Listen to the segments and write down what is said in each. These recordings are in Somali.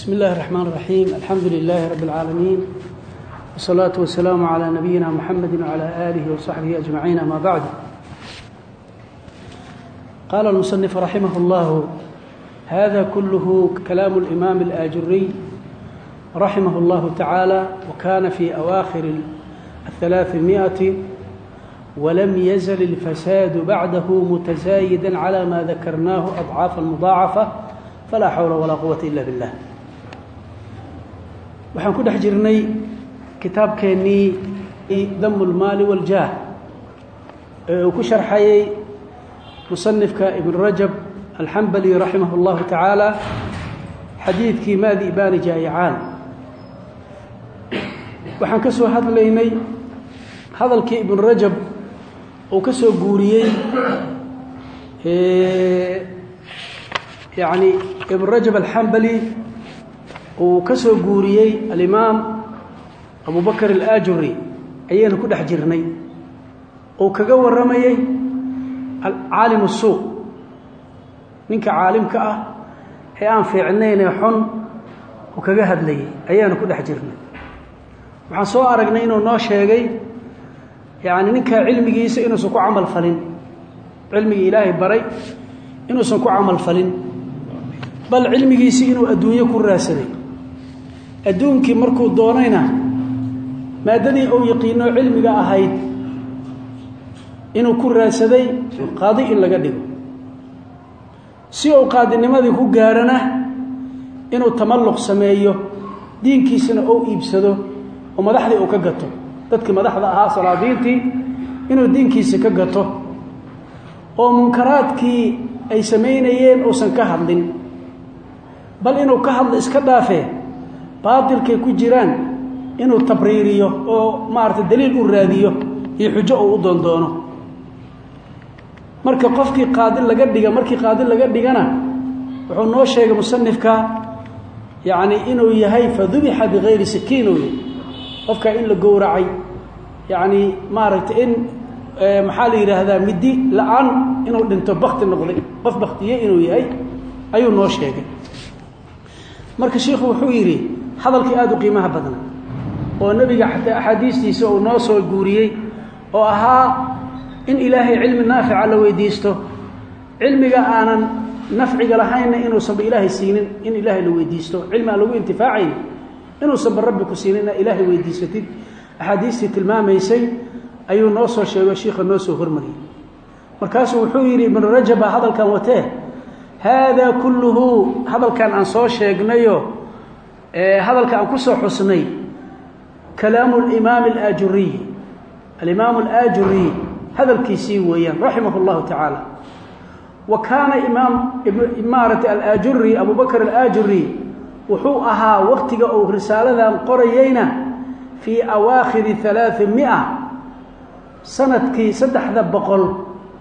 بسم الله الرحمن الرحيم الحمد لله رب العالمين والصلاة والسلام على نبينا محمد وعلى آله وصحبه أجمعين أما بعد قال المصنف رحمه الله هذا كله كلام الإمام الآجري رحمه الله تعالى وكان في أواخر الثلاثمائة ولم يزل الفساد بعده متزايدا على ما ذكرناه أضعافا مضاعفة فلا حول ولا قوة إلا بالله waxaan ku dhex jirnay kitaabkeennii dam اlmaali wاljaah ee uu ku sharxayey musanifka ibn rajab alxambali raximah اllahu tacaala xadiidkii maadi ibaani jaayicaan waxaan ka soo hadlaynay hadalkii ibn rajab uu ka soo guuriyey yani ibn rajab alxambali uu ka soo guuriyey alimaam abu bakr alaajuri ayaynu ku dhex jirnay. Uu kaga warramayey caalim الsuuq ninka caalimka ah ee aan fiicnaynee xun uu kaga hadlayey ayaanu ku dhex jirnay. Waxaan soo aragnay inuu noo sheegay yani ninkaa cilmigiisa inuusan ku camal falin. Cilmigii ilaahay baray inuusan ku camal falin. Bal cilmigiisii inuu adduunyo ku raadsaday adduunkii markuu doonayna maadadii uu yaqiino cilmiga ahayd inuu ku raadsaday qaadi in laga dhigo. Si uu qaadinimadii ku gaarhana inuu tamalluq sameeyo diinkiisana uu iibsado oo madaxdii uu ka gato. Dadkii madaxda ahaa salaadiintii inuu diinkiisa ka gato. Oo munkaraadkii ay samaynayeen uusan ka hadlin. Bal inuu ka hadlo iska dhaafee baatilkay ku jiraan inuu tabriiriyo oo maarata daliil u raadiyo iyo xujo uu u doondoono. Marka qofkii qaadi laga dhiga markii qaadi laga dhigana wuxuu noo sheegay musanifka yacni inuu yahay fadubixa bigayri yahy qofkaa in la gowracay yacni maaragtay in maxaa la yidhaahdaa midi la'aan inuu dhinto bakti noqday qof baktiye inuu yahay ayuu noo sheegay. Marka shiikhu wuxuu yidhi hadalkii aada u qiimaha badna oo nebiga xataa axaadiistiisa uu noo soo guuriyey oo ahaa in ilaahay cilmi naafica la weydiisto cilmiga aanan nafciga lahaynna inuusanba ilaahay siinin in ilaahay la weydiisto. Cilmi aan lagu intifaacayn inuusanba rabbi ku siinin inaad ilaahay weydiisatid. Axaadiistii tilmaamaysay ayuu noo soo sheego shiikha noo soo hormariyey. Markaasuu wuxuu yidhi ibnu rajaba hadalkan watee? Haadaa kulluhu hadalkan aan soo sheegnayo hadalka aan ku soo xusnay kalaamu alimaami alaajuriy alimaamu alaajuriy hadalkiisii weeyaan raximah اllahu tacaala wa kaana imaam maarata alaajuri abu bakr alaajuri wuxuu ahaa waqtiga uu risaaladan qorayeyna fii awaakhiri alaai mia sannadkii saddexda boqol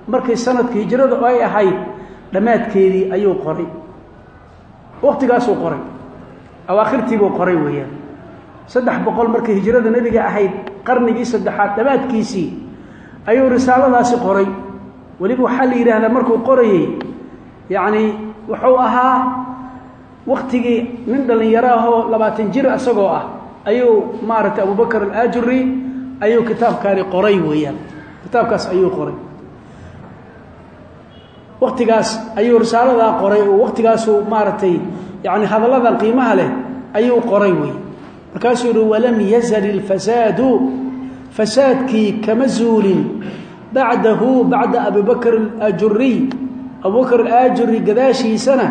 markii sannadkii hijradu ay ahayd dhammaadkeedii ayuu qoray. Waqtigaasuu qoray awaakhirtiibuu qoray weeyaan. Saddex boqol markii hijrada nebiga ahayd qarnigii saddexaad dhammaadkiisii ayuu risaaladaasi qoray. Weliba waxaa la yidhaahdaa markuu qorayey yacni wuxuu ahaa waktigii nin dhallinyaro ahoo labaatan jir isagoo ah ayuu maaragtay abubakr alaajuri ayuu kitaabkaani qoray weeyaan. Kitaabkaas ayuu qoray. Waktigaas ayuu risaaladaa qoray oo waktigaasuu maaragtay yani hadalladan qiimaha leh ayuu qoray wey markaasuu yihi walam yazal ilfasaadu fasaadkii kama zuulin. Bacdahu bacda abibakr aajuriy abubakr aajuri gadaashiisana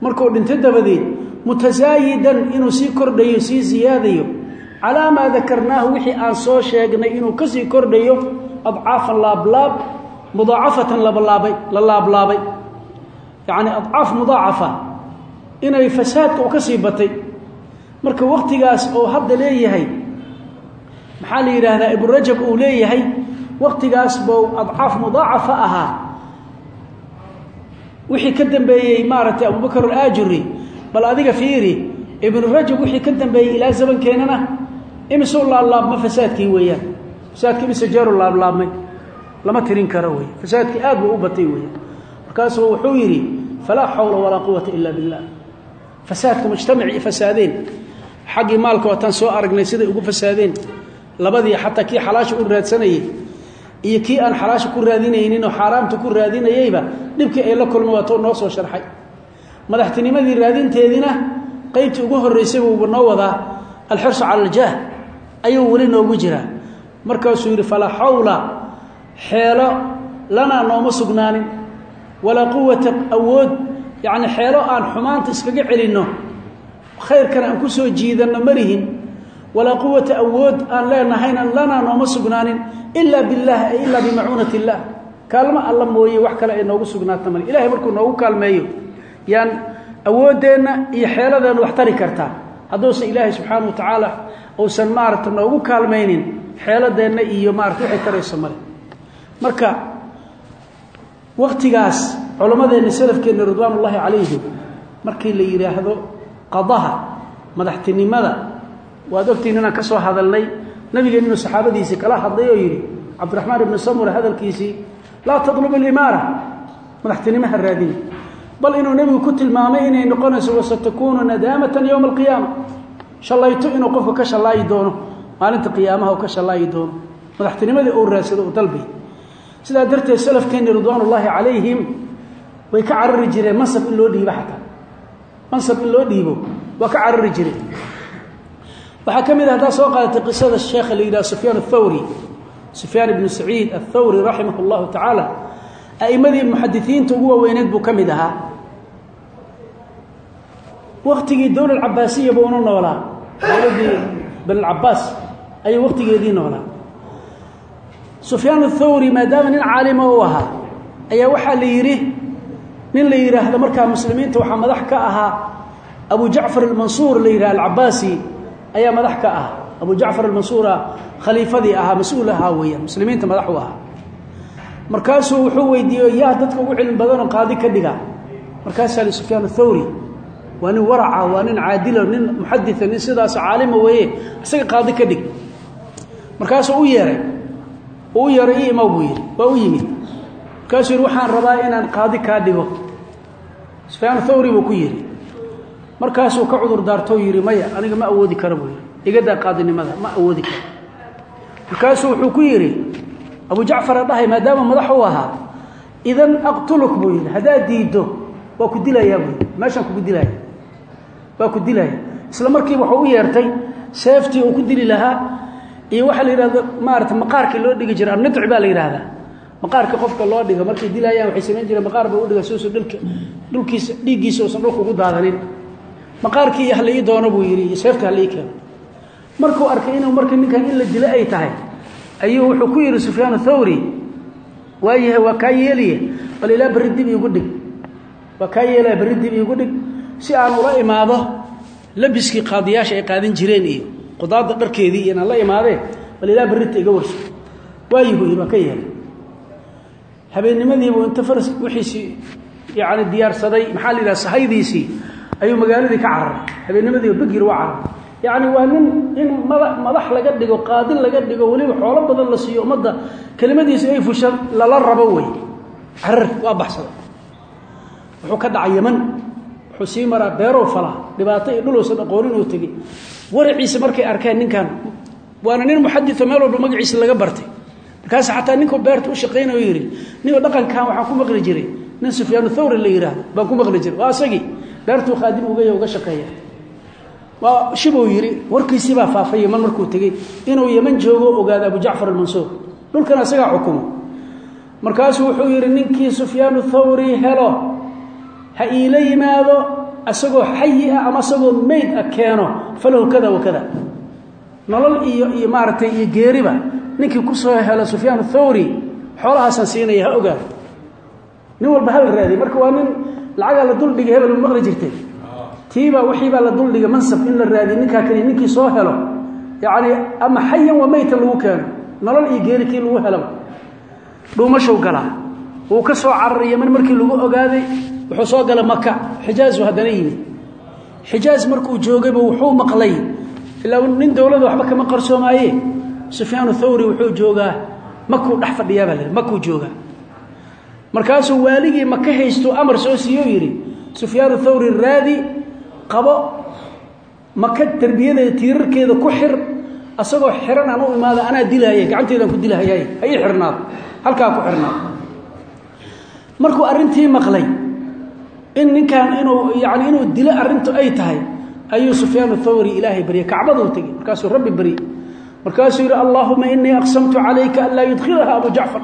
markuu dhinto dabadeed mutasaayidan inuu sii kordhayo sii siyaadayo calaa maa dakarnaahu wixii aan soo sheegnay inuu ka sii kordhayo adcaafan laablaab mudaacafatan labalaabay la laablaabay. Yacni adcaaf mudaacafa inay fasaadka u ka sii batay marka waktigaas oo hadda leeyahay maxaa la yidhaahdaa ibnu rajab uu leeyahay waktigaas bou adcaaf mudaacafa ahaa. Wixii ka dambeeyey maaragtay abubakr alaajuri bal adiga fiiri ibnu rajab wixii ka dambeeyey ilaa zamankeenana imisuu laablaabma fasaadkii weeyaan. Fasaadkii imise jeeru laablaabmay. Lama tirin karo wey fasaadkii aad buu u batay weeyaan. Markaasuu wuxuu yidhi falaa xawla walaa quwata ila billah. Fasaadka mujtamaci fasaadeen xaggii maalka waataan soo aragnay siday ugu fasaadeen labadii xataa kii xalaasha u raadsanayey iyo kii aan xalaasha ku raadinaynin oo xaaraamta ku raadinayeyba dhibkii ay la kulma waatoo noo soo sharxay. Madaxtinimadii raadinteediina qaybtii ugu horraysay buuba noo wadaa alxirsu cala aljaah ayuu weli noogu jiraa markaasuu yidhi falaa xawla xeelo lanaa nooma sugnaanin. Walaa quwata awood yacni xeelo aan xumaanta iskaga celinno khayrkana aan ku soo jiidanno malihin walaa quwata awood aan leenahayna lanaa nooma sugnaanin ilaa billaah ay ilaa bimacuunati illaah kaalmo alla mooye wax kale ay noogu sugnaata mali ilahay markuu noogu kaalmeeyo yaan awooddeenna iyo xeeladeenna wax tari kartaa hadduusan ilaahay subxaana wa tacaala uusan maaragta noogu kaalmaynin xeeladeenna iyo maarata waxay tarayso male marka waktigaas culammadeenna salafkeenna ridwaan ullaahi calayhim markii la yidhaahdo qadaha madaxtinimada. Waad ogtiin inaan ka soo hadalnay. Nabigeen inuu saxaabadiisii kala hadlay oo yidhi cabdiraxmaan ibni samura hadalkiisii laa tadlub alimaara. Madaxtinimo ha raadini bal inuu nebigu ku tilmaamay inay noqonayso wasatakuunu nadaamatan yowma alqiyaama. Shallayto inuu qofka ka shallaayi doono maalinta qiyaamaha ka shallaayi doono. Madaxtinimadii uu raadsado uu dalbay. Sidaa darteed salafkeenni ridwaan ullaahi calayhim way ka carari jireen mansab loo dhiibo xataa mansab in loo dhiibo waa ka carari jireen waxaa ka mid a haddaa soo qaadatay qisada sheekha la yidhaha sufyaan athawri sufyaan ibnu saciid athawri raximah allahu tacaala a'immadii muxadisiinta ugu waaweyneed buu ka mid ahaa. Waktigii dowla cabaasiya buuna noolaa dowladdii banilcabaas ayuu waktigeedii noolaa. Sufyaan athawri maadaama nin caalima u ahaa ayaa waxaa la yidhi nin la yidhaahdo markaa muslimiinta waxaa madax ka ahaa abu jacfar almansuur la yidhaha alcabaasi ayaa madax ka ah abu jacfar almansuura khaliifadii ahaa mas'uul ahaa weeyaan muslimiinta madax u ahaa. Markaasuu wuxuu weydiiyo yaa dadka ugu cilmi badanoo qaadi ka dhiga. Markaasaa li sufyaan athawri waa nin waraca waa nin caadilo nin muxadita nin sidaas caalima weeye isaga qaadi ka dhig. Markaasuu u yeeray u yeeray i buu yidhi markaasuu yidhi waxaan rabaa inaan qaadi kaa dhigo. Sufyaan athawri buu ku yidhi. Markaasuu ka cudur daartoo yidhi maya aniga ma awoodi karo buu yidhi. Igadaa qaadinimada ma awoodi karo. Markaasuu wuxuu ku yidhi abu jacfara dhahay maadaama madax u ahaa idan aqtuluk buu yidhi. Haddaad diiddo waa ku dilayaa buu yidhi. Meeshaan kugu dilaya waa ku dilaya isla markiiba wuxuu u yeertay seeftii uu ku dili lahaa iyo waxaa la yidhahdo maarata maqaarkii loo dhigi jira annidci baa la yidhaahdaa maqaarka qofka loo dhigo markay dilaayaan waxay samayn jireen maqaar ba u dhiga suusu dhulka dhulkiisa dhiiggiisa uusan dhulka ugu daadanin. Maqaarkii iyo halii doono buu yidhi iyo seefta halii keeno markuu arkay inuu marka ninkan in la dilo ay tahay ayuu wuxuu ku yidhi sufyaan athawri waayahay waa kaa yeeliye? Bal ilaa berri dib iigu dhig. Waa kaa yeelaya berri dib iigu dhig. Si aan ula imaado labiskii qaadiyaasha ay qaadan jireen iyo qudaadda dharkeedii inaan la imaadeen bal ilaa berrita iga warso waayihu yidhi waa ka yeelay habeennimadiibuu inta faras wixiisii yacni diyaarsaday maxaa la yidhaha ayuu magaaladii ka cararay habeennimadiiba begir waa cararay yacni waa nin in mada madax laga dhigo qaadin laga dhigo weliba xoolo badan la siiyo ummadda kelimadiisi ay fusha lala rabo wey. Carar waa baxsada. Wuxuu ka dhacay yaman wuxuu sii maraa beerow falaa dhibaato iyo dhuluusan aqoonin uu tegey waraciisa markay arkeen ninkan waana nin muxadito meel walba magaciisa laga bartay markaas xataa ninkuu beerta u shaqaynayo yidhi ninoo dhaqankan waxaan ku maqli jiray nin sufyaanu thawri la yidhaahdo baan ku maqli jiray. Waa beertuu khaadim ugaya uga shaqeeya. Waa shibuu yidhi warkiisii baa faafay yeman markuu tegey inuu yeman joogo ogaado abu jacfar almansuur. Dhulkan isagaa xukumo markaasuu wuxuu yidhi ninkii sufyaanu thawri helo ha iila yimaado isagoo xayi ah ama isagoo meyd ah keeno kada wa kada. Nolol iyo iyo maaragtay iyo geeriba ninkii ku soo helo sufyaanu thawri xoolahaasaan siinaya ha ogaado nin walba hal raadiy marka waa nin lacagaa la duldhigay hebel ma maqli jirtay. Tiibaa wixiibaa la duldhigay mansab in la raadiy ninkaa kaliya ninkii soo helo yacni ama xayan wa meytan lagu keeno. Nolol iyo geeri kii lagu helaba dhuumashow galaa ka soo cararay yeman markii lagu ogaaday. Wuxuu soo gala maka xijaazu haddana yimid xijaaz markuu joogayba wuxuu maqlay. Ilaa nin dowladda waxba kama qarsoomaaye sufyaanu thawri wuxuu joogaa makuu dhex fadhiyaabaa la makuu joogaa. Markaasuu waaligii maka haystuu amar soo siiyo yidhi sufyaanu thawri raadi qabo maka terbiyadeeda tiirarkeeda ku xir asagoo xiran aan imaada anaa dilahaya gacanteedaan ku dilahayay ha ii halkaa ku xirnaado markuu arrintii maqlay in ninkan inuu yani inuu dilo arrintu ay tahay ayuu sufyaan thawri ilaahay baryay kacbaduu tegey markaasuu rabbi baryey markaasuu yidhi allaahuma inii aqsamtu calayka an laa yudkhilaha abu jacfar.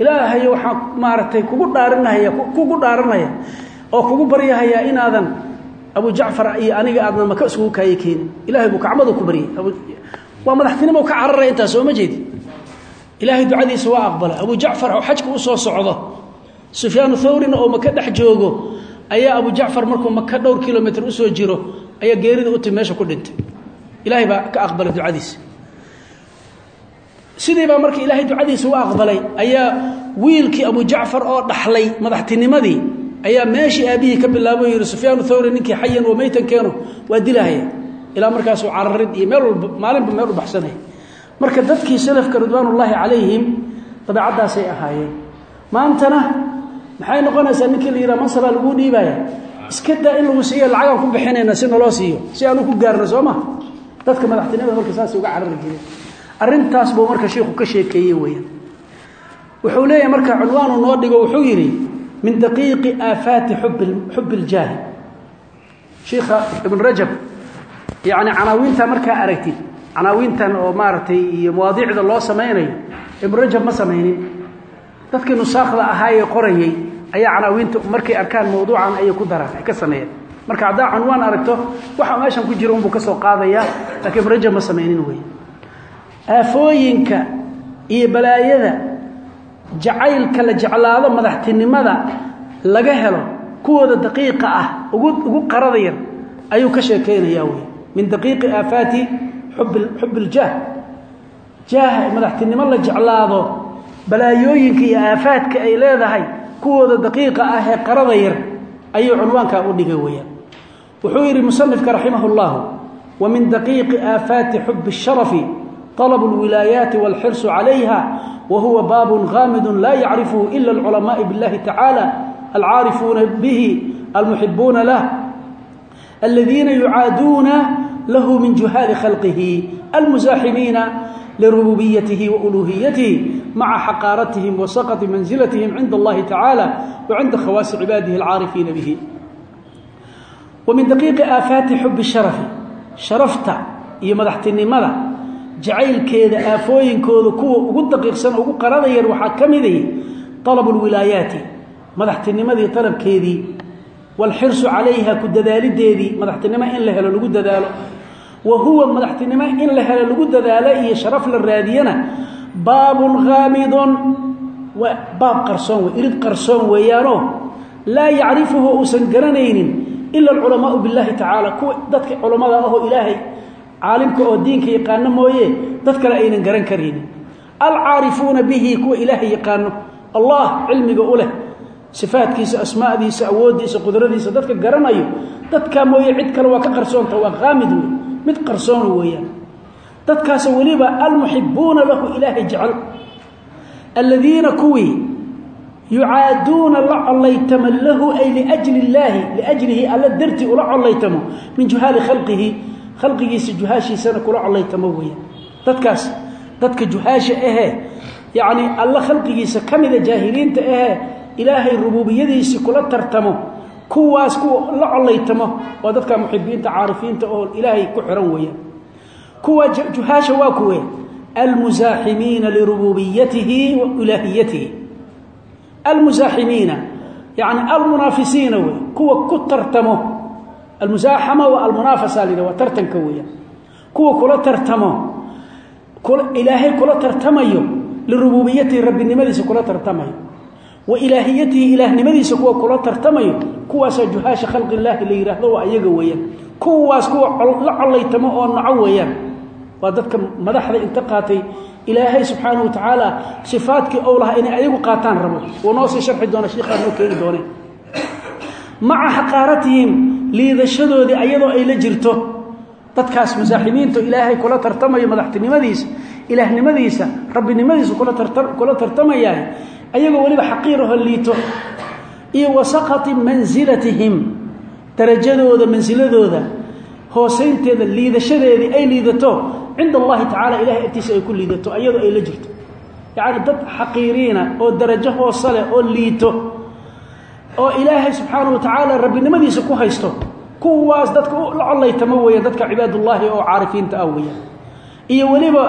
Ilaahayo waxaan maaragtay kugu dhaarinahaya kugu dhaaranaya oo kugu baryahayaa inaadan abu jacfar iyo aniga aadna maka iskugu kaaya keenin. Ilahay buu kacbadu ku baryay. Waa madaxtinimo ka cararaya intaas sooma jeedi? Ilaahay ducadiisa waa aqbalay abu jacfar oo xajka u soo socdo sufyaanu thawrina oo maka dhex joogo ayaa abu jacfar markuu maka dhowr kilomitr u soo jiro ayaa geerida uti meesha ku dhintay ilaahay baa ka aqbalay ducadiisa sidii baa marka ilaahay ducadiisa u aqbalay ayaa wiilkii abu jacfar oo dhaxlay madaxtinimadii ayaa meeshii aabihii ka bilaabo yihi sufyaan thawri ninkii xayan wa maytan keeno waa dilahaya ilaa markaasuu cararid iyo meel walba maalinba meel u baxsanaya marka dadkii salafka ridwaanullaahi calayhim dabeecaddaasay ahaayeen. Maantana maxay noqonaysaa ninkii la yidhaha mansabaa laguu dhiibaya iska daa in lagu siiyo lacagaan ku bixinayna si naloo siiyo si aanu ku gaarno soo ma dadka madaxtinimada marka saasay uga carari jireen arrintaas buu marka shiiku ka sheekeeyey weeyaan. Wuxuu leeyahay marka cunwaanu noo dhigo wuxuu yidhi min daqiiqi aafaati xub اljaahi shiikha ibn rajab yani canaawiinta markaa aragtid canaawiintan oo maaragtay iyo mawaadiicda loo samaynayo ibn rajab ma samaynin. Dadkii nusaakda ahaayee qorayey ayaa canaawiinta markay arkaan mawduucan ayay ku daraan ay ka sameeyeen marka haddaa cunwaan aragto waxa meeshan ku jira unbuu ka soo qaadaya lakiin ibn rajab ma samaynin wey aafooyinka iyo balaayada jacaylka la jeclaado madaxtinimada laga helo kuwooda daqiiqa ah ugu qarada yar ayuu ka sheekeynayaa wey min daqiiqi aafaati xub iljaah jaah. Madaxtinimo la jeclaado balaayooyinka iyo aafaadka ay leedahay kuwooda daqiiqa ah ee qarada yar ayuu cunwaankaa u dhigay weyaan wuxuu yidhi musanifka raximah اllahu wa min daqiiqi aafaati xub الsharafi طلب الولايات والحرص عليها وهو باب غامض لا يعرفه إلا العلماء بالله تعالى العارفون به المحبون له الذين يعادون له من جهال خلقه المزاحمين لربوبيته وألوهيته مع حقارتهم وسقط منزلتهم عند الله تعالى وعند خواص عباده العارفين به wa min daqiiqi aafaati xubi sharafi sharafta iyo madaxtinimada jacaylkeeda aafooyinkooda kuwa ugu daqiiqsan oo ugu qaranayeen waxaa ka miday alabu lwilaayaati madaxtinimadii alabkeedii waalxirsu calayha ku dadaalideedii madaxtinimo in la helo lagu dadaalo wa huwa madaxtinimo in la helo lagu dadaalo iyo sharaf la raadiyana baabun haamidun baab qarsoon irid qarsoon weeyaanoo laa yacrifuhu uusan garanaynin ila alculamaau biاllahi tacaala kuwa dadka culammada ahoo ilaahay caalimka oo diinka yaqaano mooye dad kale aynan garan karaynin alcaarifuuna bihi kuwa ilaahay yaqaano allah cilmiga u leh sifaadkiisa asmaadiisa awooddiisa qudradiisa dadka garanayo dadkaa mooye cid kale waa ka qarsoonta waa haamid wey mid qarsoona weeyaan. Dadkaas weliba almuxibuuna lahu ilaahay jecel. Aladiina kuwii yucaaduuna la collaytamo lahu ay liajli illaahi liajlihi alla dartii ula collaytamo min juhaali khalqihi khalqigiisa juhaashiisana kula collaytamo weeyaan dadkaas dadka juhaasha ahee yacni alla khalqigiisa ka mida jaahiliinta ahee ilaahay rubuubiyadiisii kula tartamo kuwaas kuwa la collaytamo waa dadka muxibiinta caarifiinta oo ilaahay ku xihan weeyaan kuwa juhaasha waa almusaaximiina yani almunaafisiina wey kuwa ku tartamo. Almusaaxama waa almunaafasa la waa tartanka weeyaan. Kuwa kula tartamo ilaahay kula tartamayo lirububiyatihi rabbinimadiisa kula tartamayo. Wa ilaahiyatihi ilaahnimadiisa kuwa kula tartamayo kuwaasaa juhaasha khalqi illaahi la yidhaahdo waa ayaga weeyaan. Kuwaas kuwa la collaytamo oo naco weeyaan. Waa dadka madaxda ilaahay subxaana wa tacaala sifaadkii ou lahaa inay ayagu qaataan rabo. Wuu noo sii sharxi doona shiikhaa noo keeni doone maca xaqaaratihim liidashadoodii ayadoo ay la jirto. Dadkaas masaaximiinta ilaahay kula tartamayo madaxtinimadiisa ilaahnimadiisa rabbinimadiisa kula tartamayahay ayagoo weliba xaqiiraho liito. Iyo wa saqati mansilatihim darajadooda mansiladooda hoosaynteeda liidashadeedii ay liidato cinda allahi tacaala ilahay agtiisa ay ku liidato iyadoo ay la jirto. Yacni dad xaqiiriina oo darajo hoose leh oo liito oo ilaahay subxaana wa tacaala rabbinimadiisa ku haysto kuwaas dadka la collaytama weeyaan dadka cibaadullaahi oo caarifiinta ah weeyaan. Iyo weliba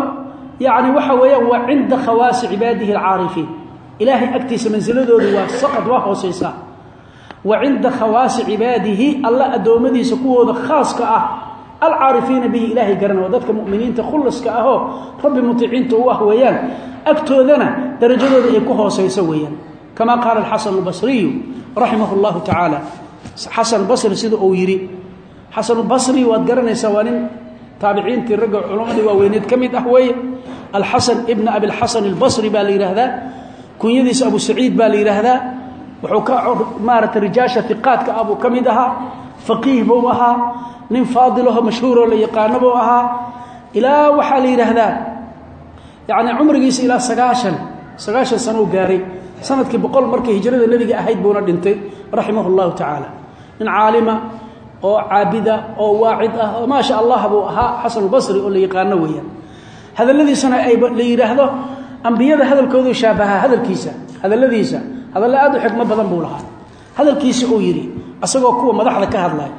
yacni waxa weeyaan waa cinda khawaasi cibaadihi alcaarifiin. Ilaahay agtiisa mansiladoodu waa saqad waa hoosaysaa wa cinda khawaasi cibaadihi alla addoommadiisa kuwooda khaaska ah. Alcaarifiina bihi ilaahay garan oo dadka mu'miniinta khullaska ahoo rabbi mutiiciinta u ah weeyaan. Darajadooda ay ku hoosayso weeyaan. Kama qaala alxasan albasriyu raximah اllahu tacaala. Xasan basri sida uu yidhi xasanubasri waad garanaysaa waa nin taabiciintii ragga culammadii waaweyneed ka mid ah weeye. Alxasan ibna abilxasan albasri baa la yidhaahdaa kunyadiisa abu saciid baa wuxuu ka maarata rijaasha iqaadka ah buu ka mid ahaa faqiih buu ahaa nin faadilaho la yaqaano buu ahaa. Ilaa waxaa la yidhaahdaa yacni cumrigiisa ilaa sagaashan sagaashan sano gaaray. Sanadkii boqol markay hijrada nebiga ahayd buuna dhintay raximah اllahu tacaala. Nin oo caabida oo waacid ah oo maasha allah buu ahaa xasanulbasri oo la yaqaano weeyaan. Hadalladiisana ay la yidhaahdo ambiyada hadalkoodu shaabahaa hadalkiisa hadalladiisa hadalle aad u xikmo badan buu lahaa. Hadalkiisa uu yidhi asagoo kuwa madaxda ka hadlaya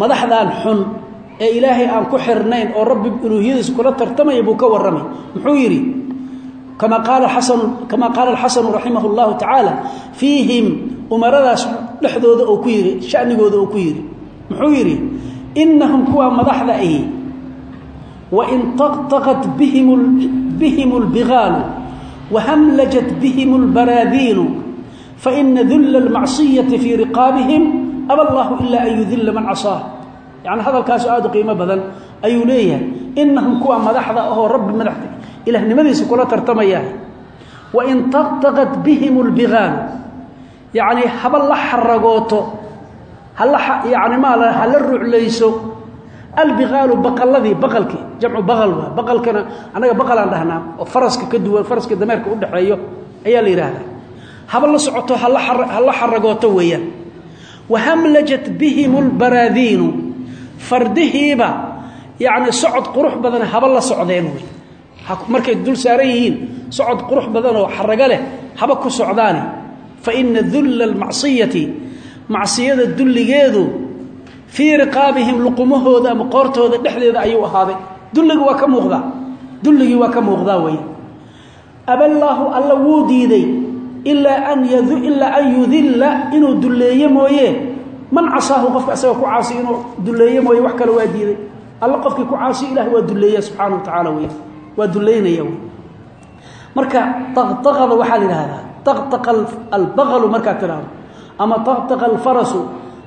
madaxdan xun ee ilaahay aan ku xirnayn oo rabbi uluuhiyadiisa kula tartamaya buu ka warramay. Muxuu yidhi kama qaala alxasanu raximah llahu tacaala fiihim umaradaas dhexdooda oo ku yii shanigooda oo ku yidhi. Muxuu yidhi inahum kuwaa madaxda ahi wain taqtaqat bihim lbigaalu wahamlajat bihim lbaraadiinu faina dula اlmacsiyati fii riqaabihim aba allahu ila an yudila man casaah yani hadalkaasu aad u qiimo badan ayuu leeyahay inahum kuwa madaxda ahoo rabbi madaxda ilahnimadiisa kula tartamayahay wain طaqطaqat bihim اlbigaalu yacni haba la xaragooto hala yani maala hala ruclayso albigaalu baqaladii baqalkii jamcu baqal waa baqalkana annaga baqalaan dhahnaa oo faraska ka duwan faraska dameerka u dhexeeyo ayaa la yidhaahdaa haba la socoto hala xaragooto weeyaan. Wahamlajat bihim اlbaraadiinu fardihiiba yacni socod qurux badan haba la socdeen wey markay dul saaran yihiin socod qurux badan oo xarago leh haba ku socdaane faina dulla almacsiyati macsiyada dulligeedu fii riqaabihim luqumahooda ama qoortooda dhexdeeda ayuu ahaaday. Dulliga waa ka muuqdaa dulligii waa ka muuqdaa wey aballaahu alla wuu diiday ilaa an yudilla inuu dulleeye mooye. Man casaahu qofka isaga ku caasi inuu dulleeye mooye wax kale waa diiday. Alla qofkii ku caasi ilahi waa dulleeya subxaana wa tacaala wey waa dullaynaya wey marka daqdaqada waxaa la yidhahdaa daqdaqa albaqalu markaad ama daqdaqa alfarasu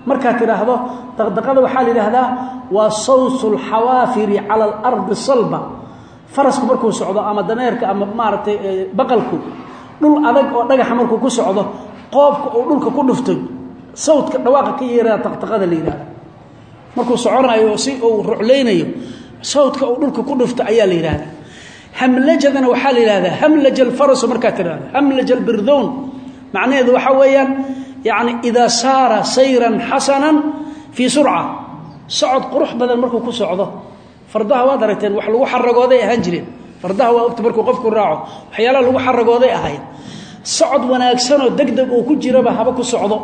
markaad tidhaahdo daqdaqada waxaa la yidhaahdaa waa sawtu alxawaafiri cala alardi salba. Farasku markuu socdo ama dameerka ama maaragtay baqalku dhul adag oo dhagaxa markuu ku socdo qoobka uu dhulka ku dhuftay sawdka dhawaaqa ka yeeraa daqdaqada la markuu soconayo si uu ruclaynayo sawdka uu dhulka ku dhufta ayaa la hamlajadana waxaa la yidhahdaa hamlaja alfarasu markaad tidhahdo hamlaja macnaheedu waxaa weeyaan yacni idaa saara sayran xasanan fii surca. Socod qurux badan markuu ku socdo. Fardaha waad aragteen wax lagu xaragooday ahaan jireen fardaha waa ogta markuu qofku raaco waxyaalaha lagu xaragooday ahayd. Socod wanaagsanoo deg deg uu ku jiraba haba ku socdo.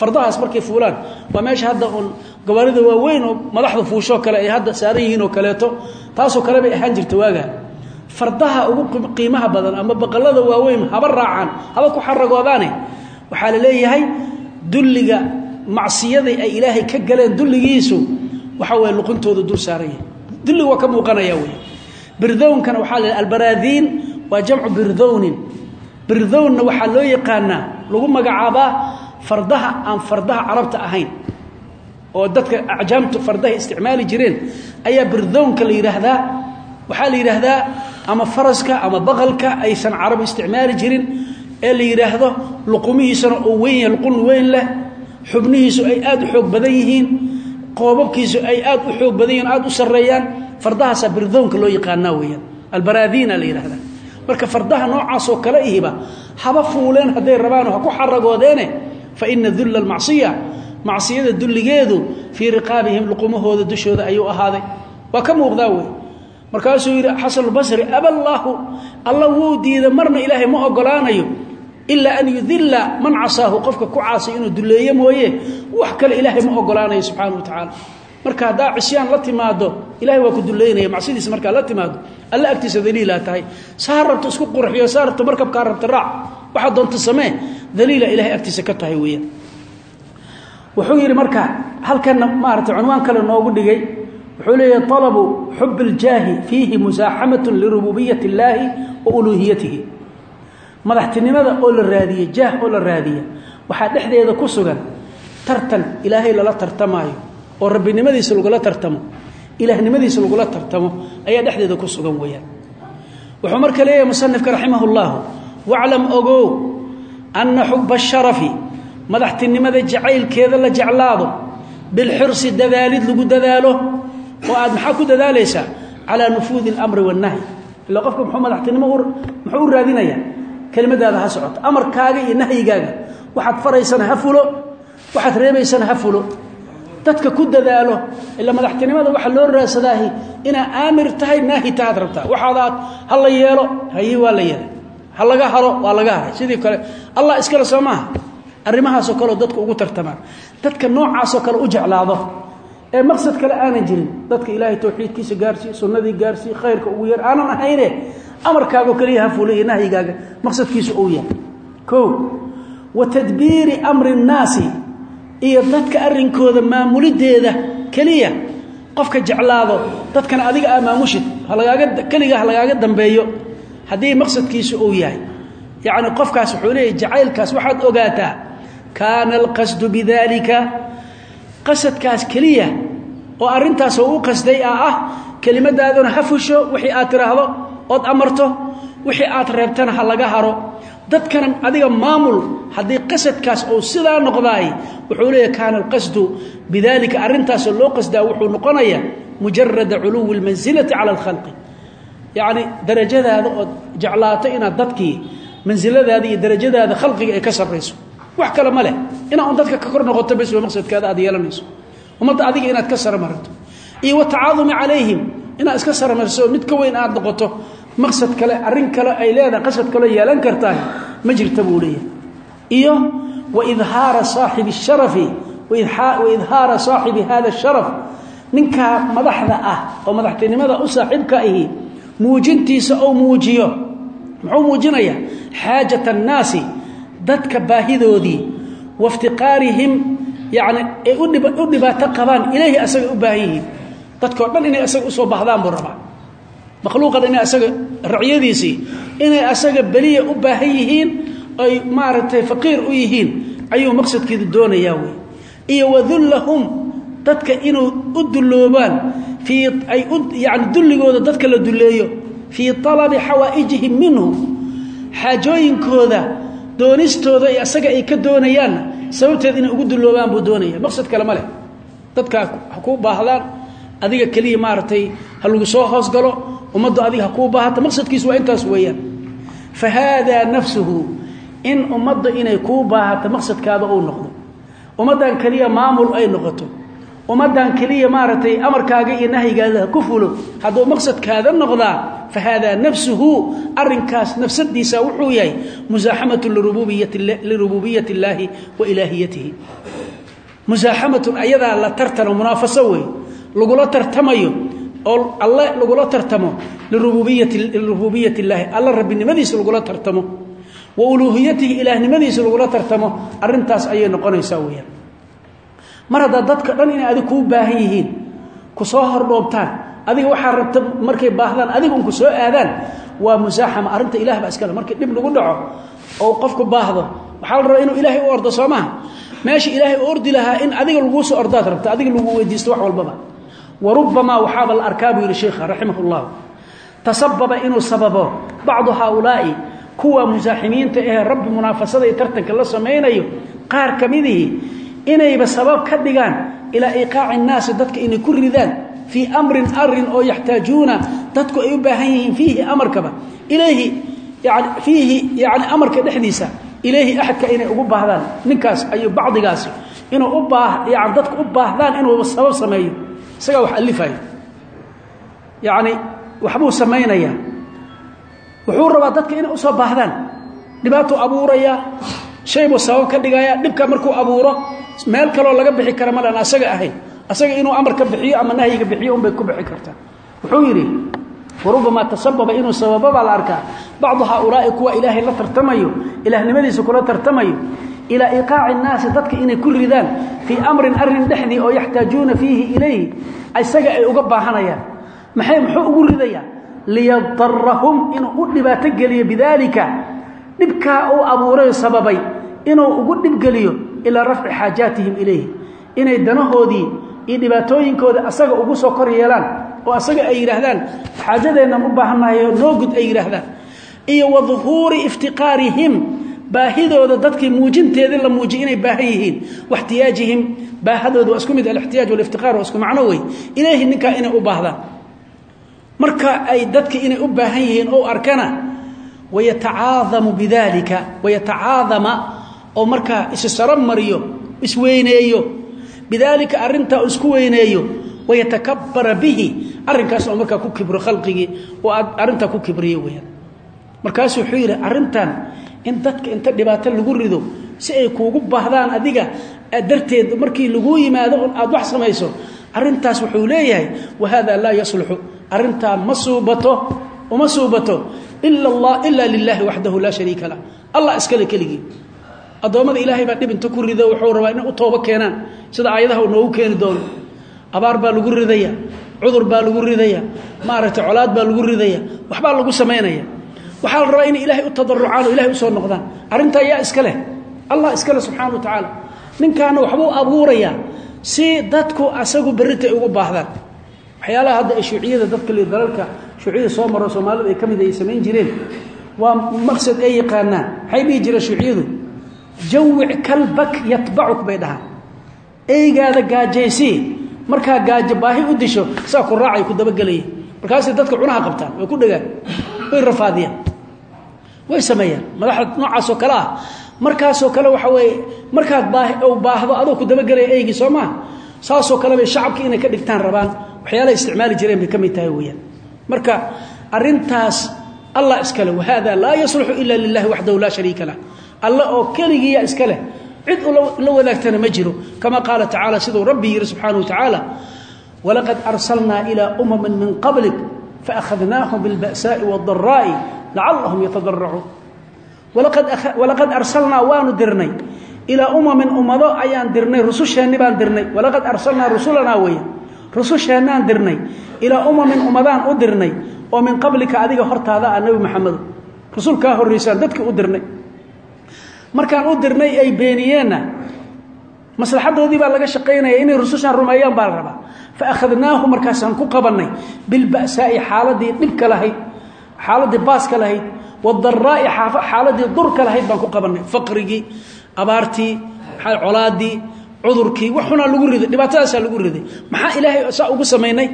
Fardahaas markay fuulaan waa meesha hadda uun gabaarida waaweyn oo madaxda fuushoo kale ay hadda saaran yihiin oo kaleeto taasoo kale bay ahaan jirta waagaa fardaha ugu qiimaha badan ama baqalada waaweyn haba raacaan haba ku xaragoodaane waxaa la leeyahay dulliga macsiyaday ay ilaahay ka galeen dulligiisu waxa weye luquntooda dul saaran yahay dulliga waa ka muuqanaya wey birdownkana waxaa la albaraadiin waa jamcu birdownin. Birdownna waxaa loo yaqaanaa lagu magacaabaa fardaha aan fardaha carabta ahayn. Oo dadka acjaamtu fardaha isticmaali jireen ayaa birdownka la yidhaahdaa. Waxaa la yidhaahdaa ama faraska ama baqalka aysan carab isticmaali jirin ee la yidhaahdo luqumihiisana oo weyn luqun weyn leh. Xubnihiisu ay aad u xoog badan yihiin qoobabkiisu ay aad u xoog badan yihiin aad u sarreeyaan fardahaasaa birdownka loo yaqaanaa weeyaan. Albaraadiina la yidhahdaa marka fardaha noocaasoo kale ihiba haba fuuleen hadday rabaano ha ku xaragoodeene fa ina dulla almacsiya macsiyada dulligeedu fii riqaabihim luqumahooda dushooda ayuu ahaaday. Waa ka muuqdaa wey markaasuu yidhi xasanulbasri aballaahu alla wuu diida marna ilaahay ma ogolaanayo ilaa an yudilla man casaahu. Qofka ku caasay inuu dulleeyo mooye wax kale ilaahay ma ogolaanayo subxaana wa tacaala marka haddaa cisyaan la timaado ilahay waa ku duleynaya macsidiisa markaa la timaado alla agtiisa daliilaa tahay. Saa rabto isku qurxiyo saa rabto markabkaa rabta raac waxaa doonta samee daliila ilahay agtiisa ka tahay weeyaan wuxuu yidhi marka halkanna maarata cunwaan kale noogu dhigay wuxuu leeyahay alabu xub اljaahi fiihi musaaxamat lirububiyat اllaahi wa uluuhiyatihi. Madaxtinimada oo la raadiye jaah oo la raadiya waxaa dhexdeeda ku sugan tartan ilaahay lala tartamaayo oo rabbinimadiisa lagula tartamo ilaahnimadiisa lagula tartamo ayaa dhexdeeda ku sugan weeyaan wuxuu marka leeyahay musanifka raximah اllahu waclam ogow anna xuba asharafi madaxtinimada jacaylkeeda la jeclaado bilxirsi dadaalid lagu dadaalo oo aad maxaa ku dadaalaysaa calaa nufuudi اlamri waاnnahy ila qofka muxuu madaxtinimo muxuu u raadinayaa kelimadaada ha socoto amarkaaga iyo nahyigaaga waxaad faraysana ha fulo waxaad reebaysana ha fulo dadka ku dadaalo ila madaxtinimada waxaa loo raadsadaahi inaa aamir tahay naahi tahaad rabtaa. Waxaadaad ha la yeelo haye waa la yeelay. Ha laga haro waa laga haray. Sidii kale allah iskale soo maaha arrimahaasoo kaleo dadka ugu tartamaan. Dadka noocaasoo kale u jeclaado. Ee maqsad kale aanan jirin. Dadka ilaahay towxiidkiisa gaarsii sunnadii gaarsii khayrka ugu yar aanan ahayne amarkaago keliya ha fulo iyo nahyigaaga. Maqsadkiisu ou yahay. O wa tadbiiri amri nnaasi iyo dadka arrinkooda maamulideeda keliya. Qofka jeclaado dadkana adiga aa maamushid halagaaga keliga ha lagaaga dambeeyo. Haddii maqsadkiisu uu yahay yacni qofkaas wuxuu leeyahy jacaylkaas waxaad ogaataa kaana alqasdu bidaalika. Qasadkaas keliya oo arrintaas oo u qasday a ah kelimadaaduna ha fusho wixii aad tiraahdo ood amarto wixii aad reebtana ha laga haro dadkana adiga maamul haddii qasadkaas uu sidaa noqdaay wuxuu leeyahy kaana alqasdu bidaalika arrintaasoo loo qasdaa wuxuu noqonayaa mujarada culuwi اlmansilati cala alkhalqi. Yacni darajadaada ood jeclaato dadkii mansiladaada iyo darajadaada khalqiga ay ka sarrayso. Wax kale ma leh. Inaa un dadka ka kor noqoto bes wa maqsadkaada aad yeelanayso. Ummadda adiga inaad ka saramarto iyo watacaadumi calayhim inaad iska saramarso mid ka weyn aad noqoto maqsad kale arrin kale ay leedahay qasad kaloo yeelan kartahay ma jirta buu leeyahay. Iyo waidhaara saaxibi sharafi waidhaara saaxibi hada sharaf. Ninkaa madaxda ah oo madaxtinimada u saaxiibka ahi muujintiisa ou muujiyo muxuu muujinayaa xaajat annaasi dadka baahidoodii waiftiqaarihim yacni ay u dhibaato qabaan ilayhi asagay u baahan yihiin dhan inay asaga u soo baahdaan buu rabaa makhluuqan inay asaga racyadiisii inay asaga beliya u baahan yihiin ay maaragtay faqiir u yihiin ayuu maqsadkeedu doonayaa wey iyo wadullahum dadka inuu u dulloobaan fii ay u dulligooda dadka la dulleeyo fii talabi xawaa'ijihim minhu. Xaajooyinkooda doonistooda ee asaga ay ka doonayaanna sababteed inay ugu dulloobaan buu doonaya maqsad kale ma leh. Dadka ha baahdaan adiga keliya maaragtay ha lagu soo hoosgalo ummaddu adiga kuu baahata maqsadkiisu waa intaas weeyaan. Fa haadaa nafsuhu in ummadda inay kuu baahato maqsadkaada uu noqdo. Ummaddan keliya maamul ay noqoto. Ummaddan keliya maaragtay amarkaaga iyo nahyigaada ku fulo. Hadduu maqsadkaada noqdaa fa haadaa nafsuhu arinkaas nafsadiisa wuxuu yahay musaaxamatun lirububiyati illaahi wa ilaahiyatihi. Musaaxamatun ayadaa la tartano munaafaso wey lagula tartamayo oo alle lagula tartamo lirububiyati illaahi alla rabbinimadiisa lagula tartamo wa uluuhiyatihi ilaahnimadiisa lagula tartamo. Arintaas ayay noqonaysaa weyaan mar haddaa dadka dhan inay adig kuu baahan yihiin ku soo hordhoobtaan adiga waxaa rabta markay baahdaan adiga un ku soo aadaan waa musaaxama arrinta ilah baa iskale. Markii dhib lagu dhaco oo qofku baahdo waxaa la rabaa inuu ilaahay u ordo soo maha meesha ilaahay u ordi lahaa in adiga laguu soo ordaad rabta adiga lagu weydiisto wax walbaba wa rubamaa waxaaba la arkaa buu yidhi sheikha raximah ullah tasababa inuu sababo bacdu haaulaa'i kuwa musaaximiinta ahee rabbi munaafasada iyo tartanka la samaynayo. Qaar ka midihii inayba sabab ka dhigaan ilaa iqaaci innaasi dadka inay ku ridaan fii amrin arrin oo yaxtaajuuna dadku ay u baahan yihiin fiihi amarkaba. Ilayhi yani fiihi yani amarka dhexdiisa ilayhi axadka inay ugu baahdaan. Ninkaas ayuu bacdigaasi inuu u baah yani dadku baahdaan inuu sabab sameeyo isagaa wax alifayo yacni waxbuu samaynayaa. Wuxuu rabaa dadka inay u soo baahdaan. Dhibaatuu abuurayaa shay buu sabab ka dhigaya dhibka markuu abuuro meel kaloo laga bixi kara malan asaga ahayn asaga inuu amarka bixiyo ama nahyiga bixiyo unbay ku bixi kartaa. Wuxuu yidhi warubamaa tasababa inuu sabababaa la arkaa. Bacdu haaulaa'i kuwa ilaahay la tartamayo ilaahnimadiisa kula tartamayo ilaa iqaaci nnaasi dadka inay ku ridaan fii amrin arrin dhexdii oo yaxtaajuuna fiihi ilayhi isaga ay uga baahanayaan. Maxay muxuu ugu ridayaa? Liyadarahum inuu u dhibaato geliyo bidaalika. Dhibkaa uu abuuray sababay inuu ugu dhibgeliyo ilaa rafci xaajaatihim ilayhi. Inay danahoodii iyo dhibaatooyinkooda asaga ugu soo kor yeelaan oo asaga ay yidhaahdaan xaajadeennan u baahannahay noo gud ay yidhaahdaan. Iyo wa iftiqaarihim baahidooda dadkii muujinteedii la muujiy inay baahan yihiin. Waxtiyaajihim baahadooda isku mid alixtiyaaj waliftiqaar waa isku macno wey ilayhi ninkaa inay u baahdaan marka ay dadki inay u baahan yihiin oo arkana wayatacaadamu bidalika wayatacaadama oo markaa issaro mariyo isweyneeyo bidaalika arrintaa u isku weyneeyo wayatakabara bihi arrinkaas oo markaa ku kibro khalqigii oo arrintaa ku kibriyo weyaan markaasuu wuxuu yidhi arrintan in dadka inta dhibaato lagu rido si ay kuugu baahdaan adiga darteed markii laguu yimaado on aada wax samayso arrintaas wuxuu leeyahay wahada laa yasluxu. Arrintaa ma suubato uma suubato ila allah ilaa lilaahi waxdahu laa shariika lah. Allah iskale keligii. Addoommada ilaahay baa dhib inta ku rido wuxuu rabaa inay u toobo keenaan sida aayadaha uu noogu keeni doono. Abaar baa lagu ridaya cudur baa lagu ridaya maaragtay colaad baa lagu ridaya waxbaa lagu samaynaya waxaa la rabaa inay ilaahay u tadarucaan oo ilahay u soo noqdaan. Arrintaa yaa iska leh. Allah iska leh subxana wa tacaala ninkaana waxbuu abuurayaa si dadku asagu berrita ay ugu baahdaan. Waxyaalaha hadda shuuciyada dadka li dalalka shuuciyada soo maro soomaalida ay ka ay samayn jireen waa maqsad ay yaqaanaan. Maxay dhihi shuuciyadu jawic kalbak yatbacuk bay dhahaan. Eygaada gaajaysii markaa gaajo baahi u disho saa ku raacay ku markaasay dadka cunaha qabtaan ku dhagaan way rafaadiyaan way sameeyaan madaxda noocaasoo kale ah. Markaasoo kale waxa weeye markaad b baahdo adoo ku dabagelaya eygii soo maha saasoo kale bay shacabki inay ka dhigtaan rabaan waxyaalaha isticmaali jireen bay ka tahay weeyaan. Marka arintaas allah iskale wahada laa yasluxu ila lilahi waxdahu laa shariika lah. Alle oo keligiiya iska leh cid la wadaagtana ma jiro. Kama qaala tacaala siduu rabbi yiri subxaana walaqad arsalnaa ilaa umama min qablik faahadnaahum bilba'saai wadaraai lacalahum yatadaracuun walaqad arsalnaa waanu dirnay ilaa umamin ummado ayaan dirnay rususheenni baan dirnay walaqad arsalnaa rusulanaa weya rususheennaan dirnay ilaa umamin ummadaan u dirnay oo min qablika adiga hortaada ah nebi maxamedo rasul kaa horraysaan dadkii u dirnay markaan u dirnay ay beeniyeenna maslaxadoodii baa laga shaqaynaya inay rusushaan rumeeyaan baa la rabaa fa akhadnaahu markaasaan xaaladii baaska lahayd wadaraa'i xaaladii durka lahayd baan ku qabannay. Faqrigii abaartii colaadii cudurkii waxunaa lagu riday dhibaatadaasaa lagu riday. Maxaa ilaahay saa ugu samaynay?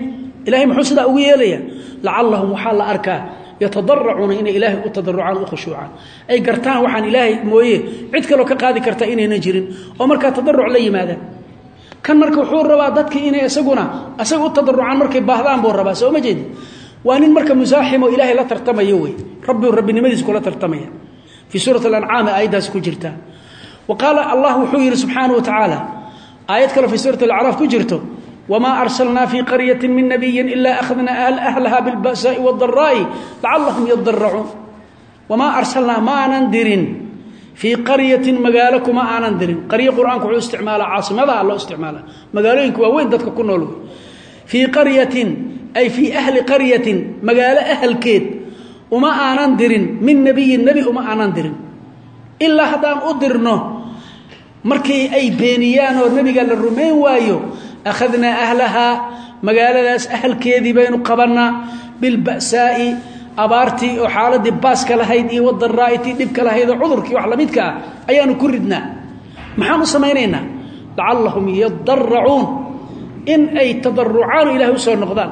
Ilahay muxuu sidaa ugu yeelaya lacallahum waxaa la arkaa yatadaracuuna inay ilaahay u tadarucaan u khushuucaan. Ay gartaan waxaan ilaahay mooye cid kaloo ka qaadi karta inaynan jirin oo markaa tadaruc la yimaadaan. Kan marka wuxuu rabaa dadkii inay isaguna asaga u tadarucaan markay baahdaan buu rabaa soo ma jeedi waa nin marka musaaximo ilaahay la tartamayo wey. Rabbi rabbinimadiis kula tartamaya. Fii suurat alancaami aayaddaasi ku jirtaa wa qaala allah wuxuu yidhi subxaana wa tacaala aayad kaloo fii suurat alacraaf ku jirto wmaa arsalnaa fii qaryati min nabiyi ilaa akhadnaa ahlaha bilba'saa'i wadaraa'i lacallahum yadaracuun wamaa arsalnaa maanan dirin. Fii qaryatin magaalo kuma aanan dirin. Qaryo qur'aanku wuxuu isticmaalaa caasimadaha loo isticmaala magaalooyinka waaweyn dadka ku nool fii qaryatin ay fii ahli qaryatin magaalo ahalkeed uma aanan dirin min nebiyin nebi uma aanan dirin. Ilaa haddaan u dirno markii ay beeniyaan oo nebiga la rumayn waayo akhadnaa ahlahaa magaaladaas ahalkeedii baynu qabannaa bilba'saa'i abaartii oo xaaladii baaska lahayd iyo wadaraa'i tii dhibka lahayd oo cudurkii wax lamidka ah ayaanu ku ridnaa. Maxaan u samaynaynaa? Lacallahum yadaracuun in ay tadarucaan oo ilahay u soo noqdaan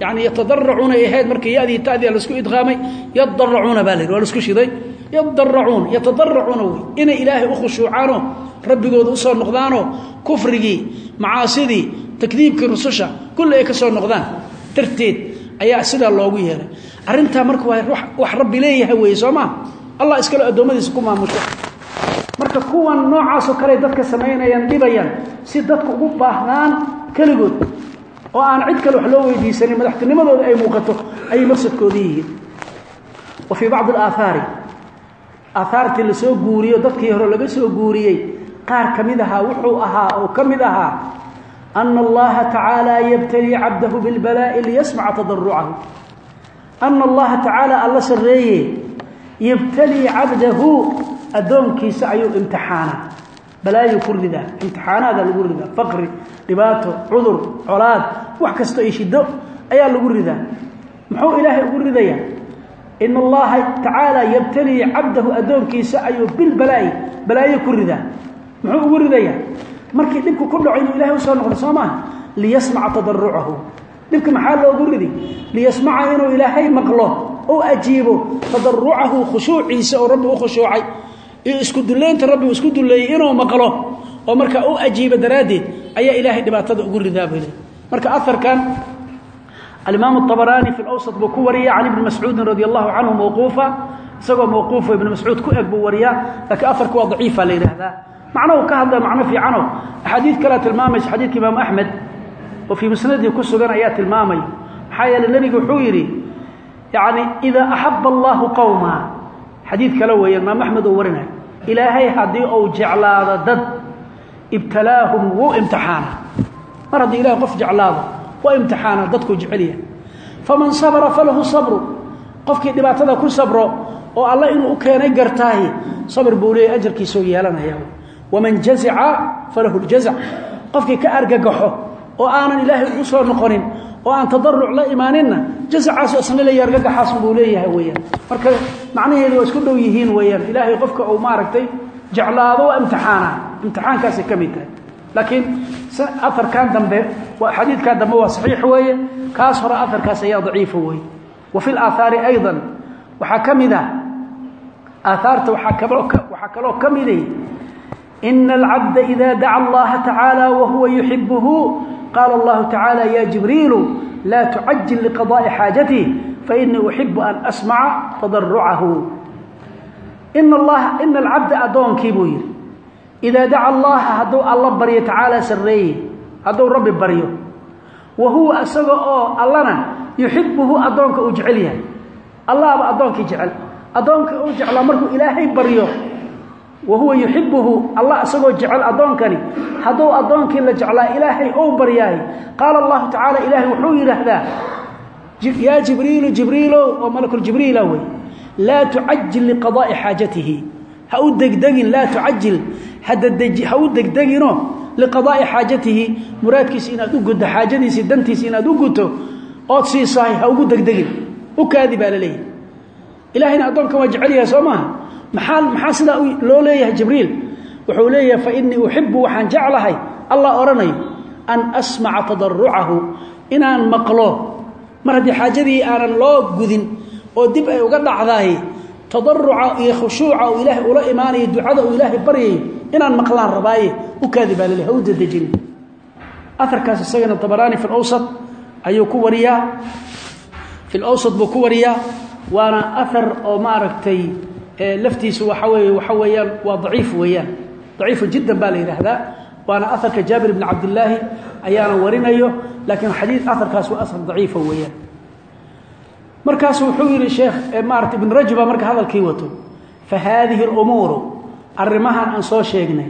yacni yatadaracuuna ay ahayd marka yadii tadii la isku idqaamay yadaracuuna baa la waa la isku shiday. Yadaracuun yatadaracuuna wey inay ilaahay u khushuucaanoo rabbigooda u soo noqdaanoo kufrigii macaasidii takdiibkii rususha kulli ay ka soo noqdaan darteed ayaa sidaa loogu yeelay arrintaa marka waa wax rabbi leeyahay weeye soo maa allah iskale marka kuwan noocaasoo kale dadka samaynayaan dhibayaan si dadku ugu baahdaan keligood oo aan cid kale wax loo weydiisanin madaxtinimadooda ay muuqato ayay maqsadkoodii yihiin. Wa fii bacdi alaahaari aahaartii la soo guuriyo dadkii hore laga soo guuriyey qaar ka mid ahaa wuxuu ahaa oo ka mid ahaa ana allaha tacaala yabtalii cabdahu bilbalaa'i liyasmaca tadarucahu ana allaha tacaala alla sarreeye yabtalii cabdahu addoonkiisa ayuu imtixaana balaayu ku ridaa imtixaanaada lagu ridaa faqri dhibaato cudur colaad wax kasta iyo shiddo ayaa lagu ridaa muxuu ilaahay ugu ridayaa? In allaha tacaala yabtalii cabdahu addoonkiisa ayuu bilbalaa'i balaayo ku ridaa muxuu ugu ridayaa? Markii dhibku ku dhaco inuu ilahay noqdo soo maaha liyasmaca tadarucahu dhibka maxaa loogu ridi? Liyasmaca inuu ilaahay maqlo oo ajiibo tadarucahu khushuuciisa oo rabbi u isku dullaynta rabbi uu isku dulleeyey inuu maqlo oo markaa u ajiibo daraaddeed ayaa ilaahay dhibaatada ugu ridaa bale marka aharkan alimaamu abaraani fi lawsat buu ku wariya can ibni mascuudin radi allahu canhu mawquufa isagoo mawquufo ibni mascuud ku eg buu wariyaa laakiin aharka waa daciifa la yidhaahdaa. Macnuhu ka hadla macno fiicano. Axaadiid kalea tilmaamaysa xadiidka imaamu axmed oo fii musnadii ku sugan ayaa tilmaamay. Maxaa yeele nebigu wuxuu yidhi yacni idaa axaba allahu qowma xadiid kale weeyaan imaam axmed oo warinayo ilaahay haddii uu jeclaado dad ibtalaahum wuu imtixaana mar haddii ilahay qof jeclaado waa imtixaana dadkuu jecelyahay faman sabra falahu sabru. Qofkii dhibaatada ku sabro oo alla inuu u keenay gartaahi sabr buu leeyahy ajarkiisoo yeelanaya. Waman jazica falahu ljazac qofkii ka argagaxo oo aanan ilaahay ugu soo noqonin oo aan tadaruc la imaaninna jazacaasu isna leeya argagaxaas buu leeyahay weyaan marka macnaheedu isku dhow yihiin weyaan ilaahay qofka uu maaragtay jeclaado imtixaana. Imtixaankaasay ka tahay. Laakiin aarkan dambe xadiidkan dambe waa saxiix weeye. Kaas hore aarkaas ayaa daciifa weeye. Wa fi laaahaari ayضa waxaa ka mid ah aaaarta waxaa kaloo ka miday ina alcabda ida daca allaha tacaala wahuwa yuxibuhu qaala allahu tacaala ya jibriilu laa tucajil liqadaءi xaajatih fainii uxibu an asmaca tadarucahu ina alcabda addoonkii buu yidhi idaa daca allaha hadduu alla baryo tacaala sarreeye hadduu rabbi baryo wa huwa isaga oo allana yuxibuhu addoonka uu jecel yahay allahba addoonkii jecel addoonkii uu jeclaa markuu ilaahay baryo huwa yuxibuhu allah isagoo jecel addoonkani hadduu addoonkii la jeclaa ilaahay ou baryahay. Qaala allahu tacaala ilaahay wuxuu yidhaahdaa yaa jibriilu jibriilow oo malakuljibriila wey laa tucajil liqadaai xaajatihi. Ha u degdegin laa tucajil ha u degdegino liqadaai xaajatihi. Muraadkiisa inaad u guddo xaajadiisi dantiisa inaad u guto ood siisahay ha ugu degdegin. U kaadi baa la leeyahay. Ilahayna addoonkan waa jecel maxaa maxaa sidaa loo leeyahay jibriil? Wuxuu leeyahay fa inii uxibu waxaan jeclahay allah odhanayo an asmaca tadarucahu inaan maqlo. Mar haddii xaajadii aanan loo gudin oo dib ay uga dhacdaay tadaruca iyo khushuuca uu ilaahay ula imaanayo ducada uu ilaahay baryayo inaan maqlaan rabaaye u kaadi baa laleeyahy ha u dadejin aarkaas isagana dabaraani fi lawsat ayuu ku wariyaa. Fi lawsat buu ku wariyaa waana ahar oo maaragtay laftiisu waxa weeye waxa weeyaan waa daciif weeyaan. Daciifun jiddan baa la yidhaahdaa waana aharka jaabir bni cabdillaahi ayaana warinayo laakiin xadii aharkaas waa ahar daciifa weeyaan. Markaasu wuxuu yidhi sheekh maarata ibn rajba marka hadalkii wato fa haadihi alumuuru arrimahan aan soo sheegnay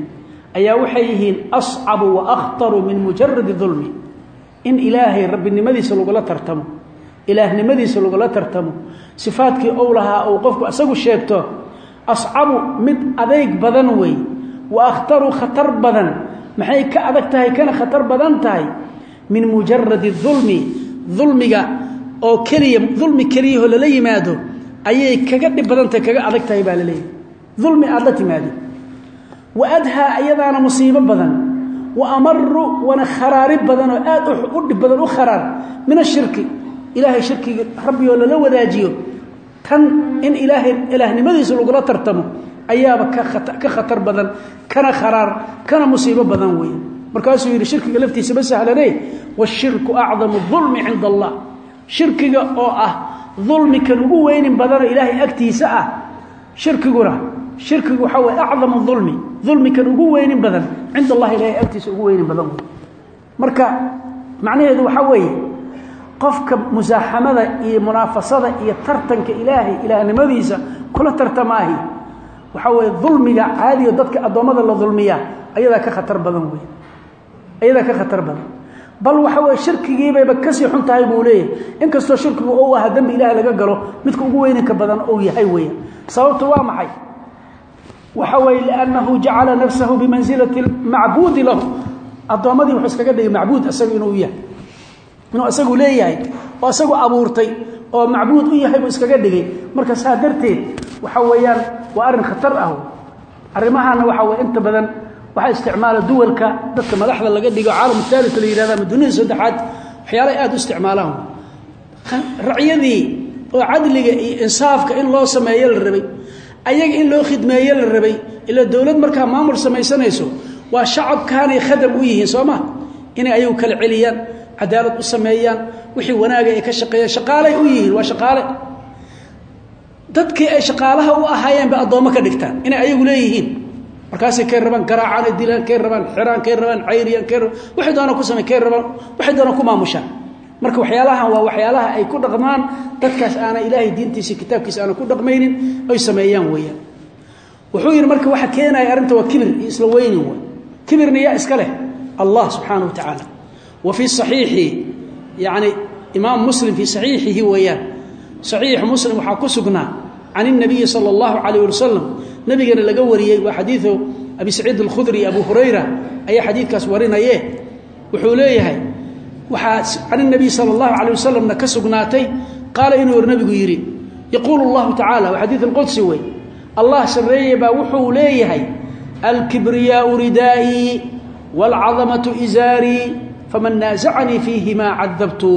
ayaa waxay yihiin ascabu wa akhtaru min mujaradi dulmi in ilaahay rabbinimadiisa lagula tartamo ilaahnimadiisa lagula tartamo sifaadkii ou lahaa ou qofku isagu sheegto ascabu mid adeyg badan wey wa akhtaru khatar badan maxay ka adag tahay kana khatar badan tahay min mujaradi dulmi dulmiga oo keliya dulmi keliyaho lala yimaado ayay kaga dhib badan tahay kaga adag tahay baa la leeyahy dulmi aad la timaado. Wa adhaa ayadaana musiibo badan wa amaru wana kharaari badan aad u badan u min ashirki ilaahay shirkiga rabbi lala wadaajiyo tan in ilaahay ilaahnimadiisa lagula tartamo ayaaba ka khatar badan kana kharaar kana musiibo badan wey markaasuu yidhi shirkiga laftiisa ma sahlane? Washirku acdamu dulmi cinda allah shirkiga oo ah dulmi kan ugu weynin badanoo ilaahay agtiisa ah. Shirkiguna shirkigu waxaa weye acdamu dulmi dulmi kan ugu weynin badan. Cinda allah ilahay agtiisa ugu weynin badan wey marka macnaheedu waxaa weeye qofka musaaxamada iyo munaafasada iyo tartanka ilaahay ilaahnimadiisa kula tartamaahi. Waxaa weeye dulmiga caadiga dadka addoommada la dulmiyaa ayadaa ka khatar badan wey ayadaa ka khatar badan. Bal waxa weye shirkigiibayba ka sii xun tahay buu leeyahay. Inkastoo shirkigu ou aha dembi ilaah laga galo midka ugu weyninka badan ou yahay weya sababtu waa maxay? Waxa weye liannahu jacala nafsahu bimansilati macbuudi lahu. Addoommadii wuxuu iskaga dhigay macbuud isaga inuu yahay inuu isagu leeyahay oo isagu abuurtay oo macbuud u yahay iskaga dhigay. Marka saa waxa weeyaan waa arrin khatar ah. Arrimahana waxa weye inta badan waxaa isticmaala duwalka dadka madaxda laga dhigo caalam taalit la yihahda ama dunida saddexaad waxyaalaha aad u isticmaalaan. Racyadii oo cadliga iyo insaafka in loo sameeyo la rabay ayaga in loo khidmeeyo la rabay ila dowlad markaa maamul samaysanayso waa shacabkaanay khadam u yihiin soo inay ayagu kala celiyaan cadaalad u sameeyaan wixii wanaaga ay ka shaqeeyaan shaqaaley u yihiin waa shaqaale. Dadkii ay shaqaalaha u ahaayeen bay addoommo ka dhigtaan inay ayagu leeyihiin. Markaasay kay rabaan garaacaan dilaan kay rabaan xiraan kay rabaan cayriyaan kay rabaan waxay doonaan ku samey kay rabaan waxay doonaan ku maamushaan. Marka waxyaalahan waa waxyaalaha ay ku dhaqmaan dadkaas aana ilaahay diintiisa kitaabkiisa aana ku dhaqmaynin ay sameeyaan weeyaan. Wuxuu yidhi marka waxa keenaya arrinta waa kibir iyo isla weynin way kibirna yaa iska leh allah subxaanahu wa tacaala wa fii saxiixi yacni imaam muslim fii saxiixihi weeyaan. Saxiixu muslim waxaa ku sugnaa can innabiyi sala allahu calayh wasalam nabigana laga wariyey waa xadiidu abi saciid alkhudri iyo abu hurayra ayaa xadiidkaas warinaye wuxuu leeyahay waxaa can inabiy sala allahu calay wasalamna ka sugnaatay qaala inuu hor nabigu yidhi yaquulu allahu tacaala waa xadiid alqodsi wey allah sarreeye baa wuxuu leeyahay alkibriyaau ridaa'i waalcadamatu isaarii faman naasacanii fiihimaa cadabtu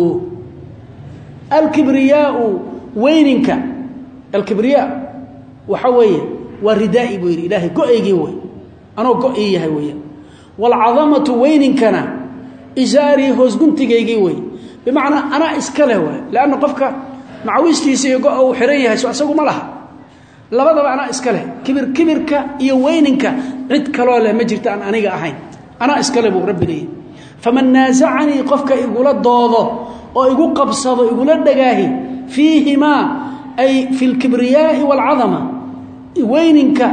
alkibriyaau weyninka alkibriya waxa weeye waa ridaa'i buu yidhi ilaahay go'aygii wey anoo go-ii yahay weeyaan waalcadamatu weyninkana isaarii hoos guntigaygii wey bimacnaa anaa iska leh waay leanna qofka macawistiisa iyo go-a uu xihan yahay so isagu ma laha. Labadaba anaa iska leh kibir kibirka iyo kaloo leh ma jirta aniga ahayn. Anaa faman naasacanii qofka igula doodo oo igu qabsado igula dhagaahi fiihimaa ay fi lkibriyaai waalcadama weyninka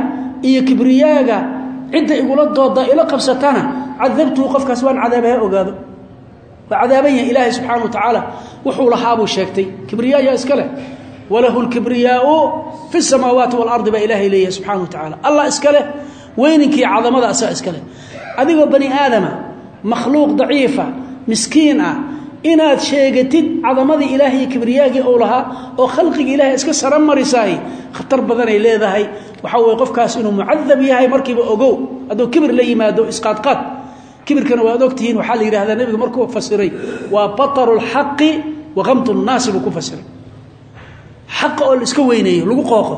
iyo kibriyaaga cidda igula dooda ila qabsatana cadabtuhu qofkaas waan cadaabaha ogaado. Waa cadaaban yahay ilaahay subxaana wa tacaala wuxuu lahaabuu sheegtay. Kibriyaa yaa iska leh? Walahu lkibriyaau fi samaawaati waalardi baa ilaahay leeyahay subxana wa tacaala. Allah makhluuq daciifa miskiin ah inaad sheegatid cadamadii ilaahay iyo kibriyaagii ou lahaa oo khalqigii ilahay iska sara marisaay khatar badanay leedahay. Waxaa weye qofkaas inuu mucadab yahay markiiba ogow hadduu kibir la yimaado isqaadqaad. Kibirkana waad ogtihiin waxaa la yidhahdaa nebigu markuu fasiray waa bataru lxaqi wa kamtu nnaasi buu ku fasiray. Xaqa oo la iska weyneeyo lagu qooqo.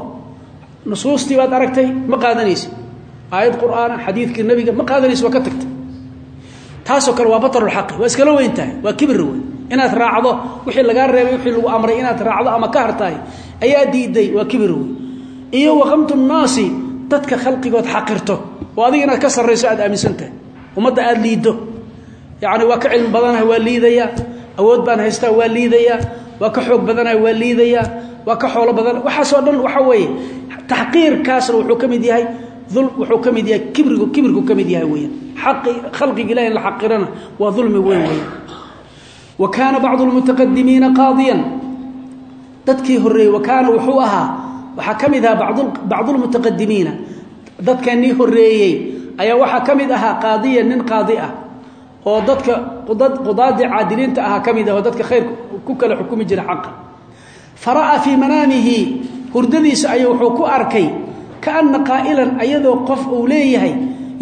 Nusuustii waa taasoo kale waa batarulxaqi waa iskala weyn tahay waa kibir wey inaad raacdo wixii lagaa reebay wixii lagu amray inaad raacdo ama ka hartahay ayaa diiday waa kibir wey iyo waqamtu nnaasi dadka khalqigood xaqirto oo adiga inaad ka sarrayso aad aaminsan tahay ummadda aada liiddo. Yacni waa ka cilmi badanahay waa liidayaa awood baan haystaa waa liidayaa waa ka xoog badanahay waa liidayaa waa ka xoolo badan waxaasoo dhan waxaa weeye taxqiirkaasna wuxuu ka yahay wuxuu ka mid yahay kibrigu kibirku ka mid yahay weeyaan. Xaqi khalqiga ilahi la xaqirana waa dulmi weyn weeyaan. Wa kaana bacdu lmutaqadimiina qaadiyan. Dadkii horreeyey wa kaana wuxuu ahaa waxaa ka mid ahaa bacdulmutaqadimiina dadkanii horreeyey ayaa waxaa ka mid ahaa qaadiyan nin qaadi ah oo dadka qudaadii caadiliinta ahaa ka mid ah oo dadka khayr kaana qaa'ilan ayadoo qof uu leeyahay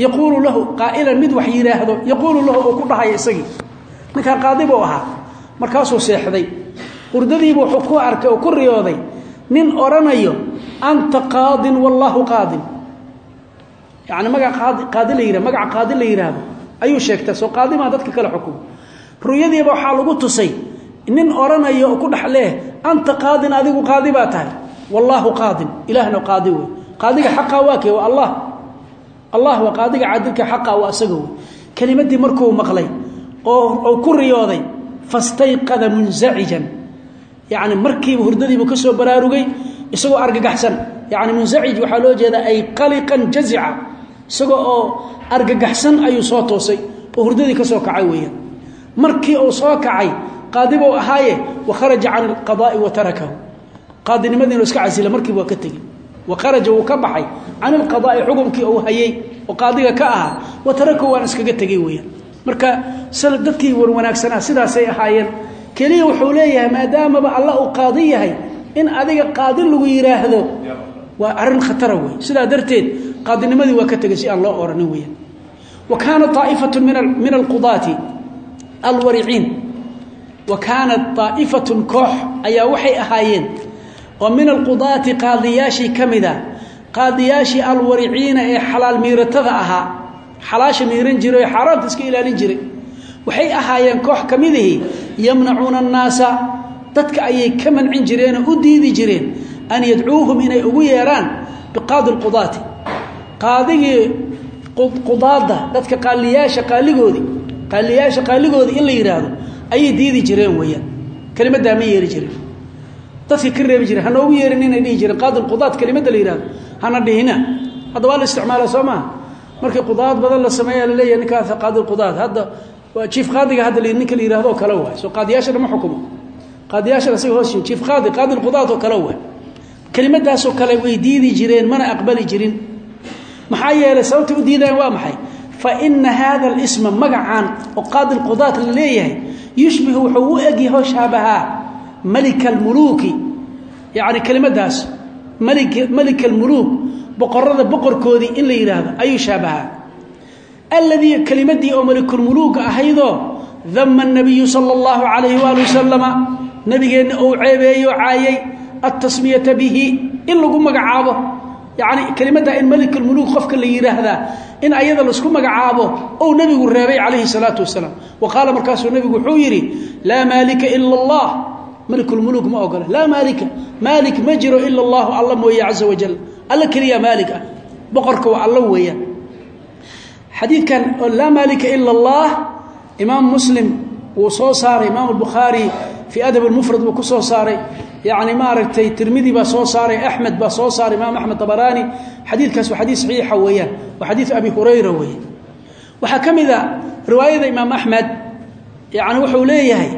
yaquulu lahu qaa'ilan mid wax yidhaahdo yaquulu lahu uu ku dhahaya isagii. Ninkan qaadi buu ahaa markaasuu seexday. Hurdadiibu wuxuu ku arkay oo ku riyooday nin odhanayo anta qaadin wallaahu qaadin. Yani magaca qaadi qaadi la yihah magaca qaadi la yidhaahdo. Ayuu sheegtaa soo qaadimaa dadka kale xukumo ru'yadiiba waxaa lagu tusay nin odhanaya oo ku dhex leeh anta qaadin adigu qaadi baa tahay wallaahu qaadin ilaahna qaadi wey qaadiga xaqaa waa kee? Waa allah. Allah waa qaadiga caadilka xaqa waa isaga wey markuu maqlay oo ku riyooday fastayqada munzacijan. Yani markiiba hurdadiibu ka soo baraarugay isagoo argagaxsan. Yani munzacij waxaa loo jeedaa ay qaliqan jazica. Isagoo oo argagaxsan ayuu soo toosay oo hurdadii ka kacay weeyaan. Markii uu soo kacay qaadibuu ahaaye wa kharaja can alqadaai wa tarakahu. Qaadinimadiinu iska casila markiiba waa ka tegey wa kharaja wuu ka baxay can ilqadaai xukumkii uu hayey oo qaadiga ka ahaa wa tarakahu waan iskaga tegey weeyaan. Marka dadkii warwanaagsanaa sidaasay ahaayeen. Keliya wuxuu leeyahay maadaamaba alla uu qaadi yahay in adiga qaadi lagu yidhaahdo waa arrin khatara wey sidaa darteed qaadinimadii waa ka tegay si aan loo oranin weeyaan. Wa kaanat aaifatu min alqudaati alwariciin wa kaanat aa'ifatun oo min alqudaati qaadiyaashii ka mida qaadiyaashii alwariciina ee xalaal miiratada ahaa xalaasha miiran jiray oo xaaraamta iska ilaalin jiray. Waxay ahaayeen koox ka midihii yamnacuuna annaasa dadka ayay ka mancin jireenoo u diidi jireen an yadcuuhum inay ugu yeeraan biqaadi lqudaati qaadigii qudaadda dadka qaaliyaasha qaaligoodii qaaliyaasha qaaligoodii in la yidhaahdo ayay diidi jireen weeyaan. Kelimaddaa ma yeeri jiren dadka ka reebi jireen hanoogu yeerin inay dhihi jireen qaadi lqudaad kelimadda la yidhahdo hana dhihina. Hadda la isticmaala soo markii qudaad badan la sameeya la leeyahay ninkaas qaadi lqudaad hadda jiif qaadiga hadda ninka la yihahdo kale waay. Soo qaadiyaashana ma xukumo. Qaadiyaashana isaga hoos jiif qaadi qaadi lqudaad oo kale waay. Kelimadaasoo kale way diidi jireen mana aqbali jirin. Maxaa yeelay sababtay u diidayaan waa maxay? Fa ina hada alisma magacan oo qaadi lqudaat la leeyahay yushbihu wuxuu u egyaho malika almuluuki yacni kelimadaas malik malika almuluuk boqorada boqorkoodii in la yidhaahdo ayuu shaabahaa alladii kelimadii oo malikulmuluuga ahaydoo dama nabiyu sala allahu calayhi waali wasalama nabigeenna uu ceebeeyo caayay altasmiyata bihi in lagu magacaabo yacni kelimadda in malikulmuluuk qofka la yidhaahdaa in ayada la isku magacaabo ou nebigu reebay calayhi salaatu wasalaam wa qaala markaasuu nebigu wuxuu yidhi laa maalika ila allah malikulmuluuk ma ogola. Laa maalika. Maalik ma jiro ila allahu alla mooye caza wajal alla keliya maalik ah. Boqorka waa alla weeyaan xadiidkan oo laa maalika ila allah imaam muslim wuu soo saaray imaam albukhaari fii adab lmufrad buu ku soo saaray. Yani maaragtay tirmidi baa soo saaray axmed baa soo saaray imaam axmed abaraani xadiidkaas waa xadiid saxiixa weeyaan. Waa xadiid abi hurayra weeye waxaa ka mid a riwaayada imaam axmed yani wuxuu leeyahay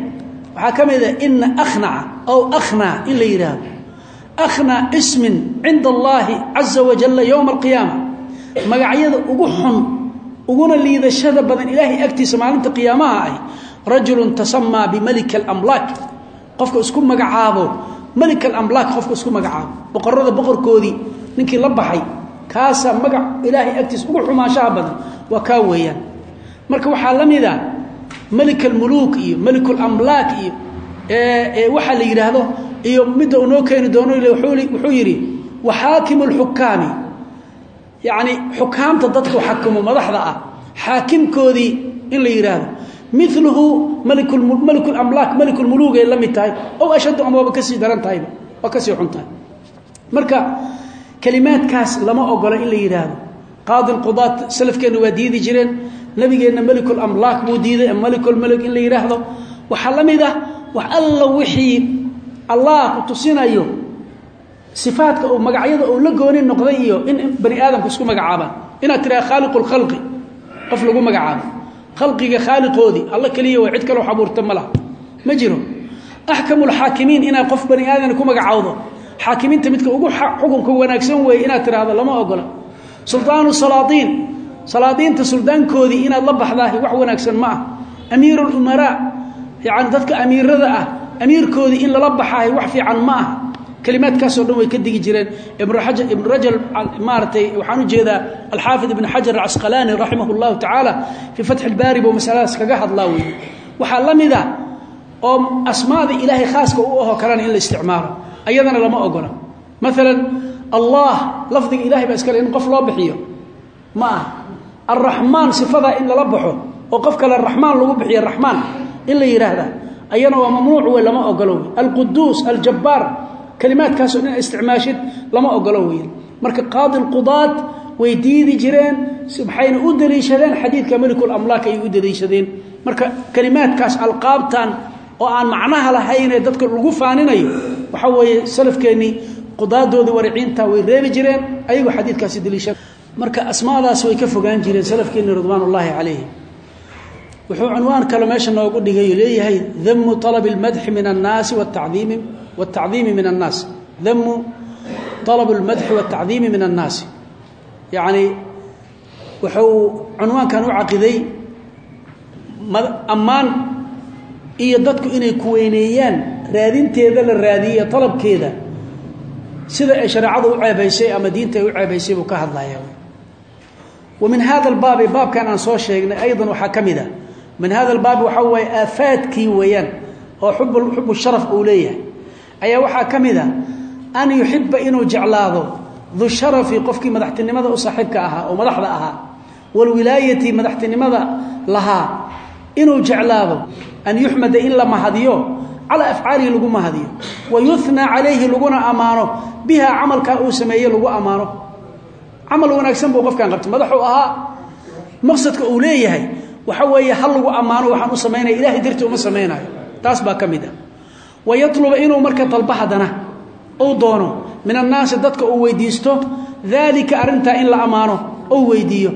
waxaa ka mid a ina akhnaca ow akhnaa in la yidhaahdo. Akhnaa ismin cinda allaahi caza wajalla yowma ugu xun uguna liidashada badan ilaahay agtiisa maalinta qiyaamaha ah rajulun tasamaa bimalika alamlaak qofka isku magacaabo malik alamlaak qofka isku magacaabo. Boqorada boqorkoodii ninkii la baxay kaasaa magac ilaahay agtiisa ugu xumaanshaha badan. Waa kaa weeyaan. Marka waxaa la a malik almuluuk iyo malikulamlaak iyo waxaa la yidhaahdo iyo midda uu noo keeni doono wuxuu yidhi waxaakimu lxukaami yacni xukaamta dadka xakumo madaxda ah xaakimkoodii in la yidhaahdo miluhu malikulamlaak malikulmuluugay la mid tahay. Ow ashaddu ama waaba ka sii daran tahayba waa ka sii marka kelimaadkaas lama ogola in la yidhaahdo. Qaadi lqudaat salafkeenna waa diidi jireen nabigeenna malikulamlaak buu diiday malikulmalik in la yidhaahdo waxaa la mid ah wax alla wixii allah ku tusinayo sifaadka uu magacyada uu la gooni noqday iyo in bani aadamku isku magacaabaan inaad tiraha khaaliqu lkhalqi qof lagu magacaabo. Khalqiga khaaliqoodii alla keliya waa cid kaloo abuurta ma laha. Ma jiro. Axkamu lxaakimiin inaad qof bani aadam ku magacawdo xaakimiinta midka ugu xukunka wanaagsan weeye inaad tiraahdo lama ogola. Suldaanu salaadiin salaadiinta suldaankoodii inaad la baxdaahi wax wanaagsan ma ah. Amiiru lumaraa yani dadka amiirada ah amiirkoodii in lala baxaahi wax fiican ma ah. Kelimaadkaasoo dhan way ka digi jireen. Ibnu rajal maaratay waxaan u jeedaa alxaafid ibn xajar acasqalaani raximah اllahu tacaala fii fatxi اlbaari buu masaladaas kaga hadlaa wey waxaa mida oo asmaada ilaahay khaaska u ahoo kalena in la isticmaalo ayadana lama ogola maalan allah lafdiga ilahay baa iskale in qof loo bixiyo. Ma aha alraxmaan sifadaa in lala baxo oo qof kale raxmaan lagu bixiyo raxmaan in la yidhaahda ayana waa mamnuuc wey lama ogolo wey alquduus aljabbaar kalimaadkaasoo dhan isticmaashid lama ogolo wey marka qaadi lqudaad way diidi jireen waxayna u daliishadeen xadiidka melikulamlaak ayay u daliishadeen. Marka kalimaadkaas alqaabtan oo aan macnaha lahaynee dadka weeye salafkeennii qudaadooda wariciinta way reebi jireen ayagoo xadiidkaasi daliishada marka asmaadaas way ka fogaan jireen salafkeenni ridwaan ullaahi calayhim wuxuu cunwaan kale meesha noogu dhigay leeyahay damu alabi اlmadxi min annaasi wataciimi wاtacdiimi min annaas damu alabu اlmadxi wاtacdiimi min annaasi yacni wuxuu cunwaankan u caqiday ammaan iyo dadku inay kuweyneeyaan raadinteeda la raadiye alabkeeda sida ay shareecadu u ceebaysay ama diinta ay u ceebaysay buu ka hadlaya wa min hada albaabi baabkan aan soo sheegnay aydan waxaa ka mid a min hada albaabi waxaa waaye aafaadkii weeyaan oo xub xubu sharaf uu leeyahay. Ayaa waxaa ka mid a an yuxiba inuu jeclaado du sharafi qofkii madaxtinimada u saaxiibka ahaa oo madaxda ahaa walwilaayati madaxtinimada lahaa inuu jeclaado an yuxmada in la mahadiyo calaa afcaalihi lagu mahadiyo. Wa yunaa calayhi laguna ammaano biha camalkaa uu sameeye lagu ammaano camal wanaagsan buu qofkan qabtay. Madaxuu ahaa maqsadka uu leeyahay waxa weeye ha lagu ammaano waxaan u samaynaya ilahay dartii uma samaynayo taas baa ka mid ah. Inuu marka dalba uu doono min annaasi dadka uu weydiisto daalika arrintaa in la ammaano ou weydiiyo.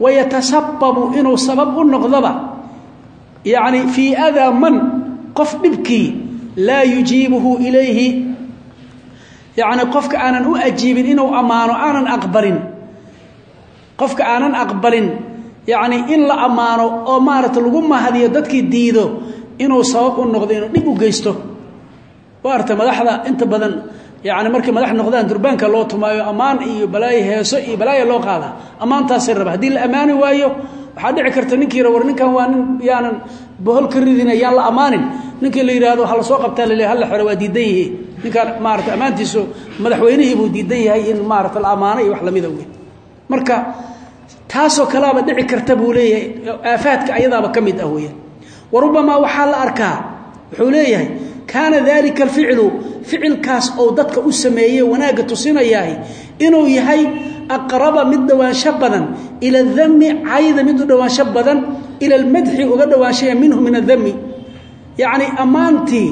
Wa yatasababu inuu sabab u noqdoba yacni fii adaa man qof dhibkii laa yujiibuhu ilayhi yacni qofka aanan u ajiibin inuu ammaano aanan aqbalin. Qofka aanan aqbalin yacni in la ammaano oo maaragta lagu mahadiyo dadkii diido inuu sabab u noqdo inuu dhib u geysto. Maarata madaxda inta badan yani markay madax noqdaan durbaanka loo tumaayo ammaan iyo balaayo heeso iyo balaayo loo qaada ammaantaasay raba haddii la ammaani waayo waxaa dhici karta ninkii war ninkan waa nin yaanan bohol ka ridina yaan la ammaanin. Ninkii la yidhaahdo hala soo qabtaa lale halla xero waa diidan yihi ninkaan maarata ammaantiisu madaxweynihii buu diidan yahay in maarata la ammaano iyo wax lamida wey marka taasoo kaleaba dhici karta buu leeyahay aafaadka ayadaaba ka mid ah weeyaan. Wa rubamaa waxaa la arkaa wuxuu leeyahay kaana dalika alficlu ficilkaas ou dadka u sameeyey wanaagga tusinayaahi inuu yahay aqraba mid dhowaansho badan ila adami cayda mid u dhowaansho badan ila almadxi uga dhowaanshaya minhu min adami yacni ammaantii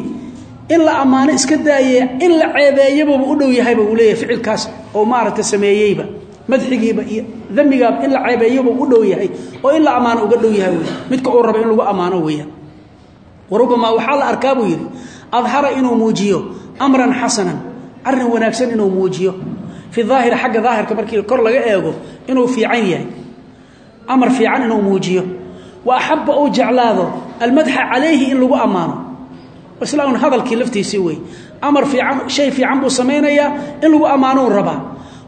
in la ammaano iska daaye in la ceebeeyabuba u dhow yahayba uu leeyahay ficilkaas oo maaragta sameeyeyba madxigiiba iyo damigaaba in la ceebeeyoba u dhow yahay oo in la ammaano uga dhow yahay midka uu rabo in lagu ammaano weeyaan. Warubamaa waxaa la arkaa buu yidhi adhara inuu muujiyo amran xasanan arrin wanaagsan inuu muujiyo. Fi daahiri xagga daahirka markii kor laga eego inuu fiican yahay. Amar fiican inuu muujiyo. Wa axaba uu jeclaado almadxa calayhi in lagu ammaano isla un hadalkii laftiisii wey amar fiican shay fiican buu samaynayaa in lagu ammaanuu rabaa.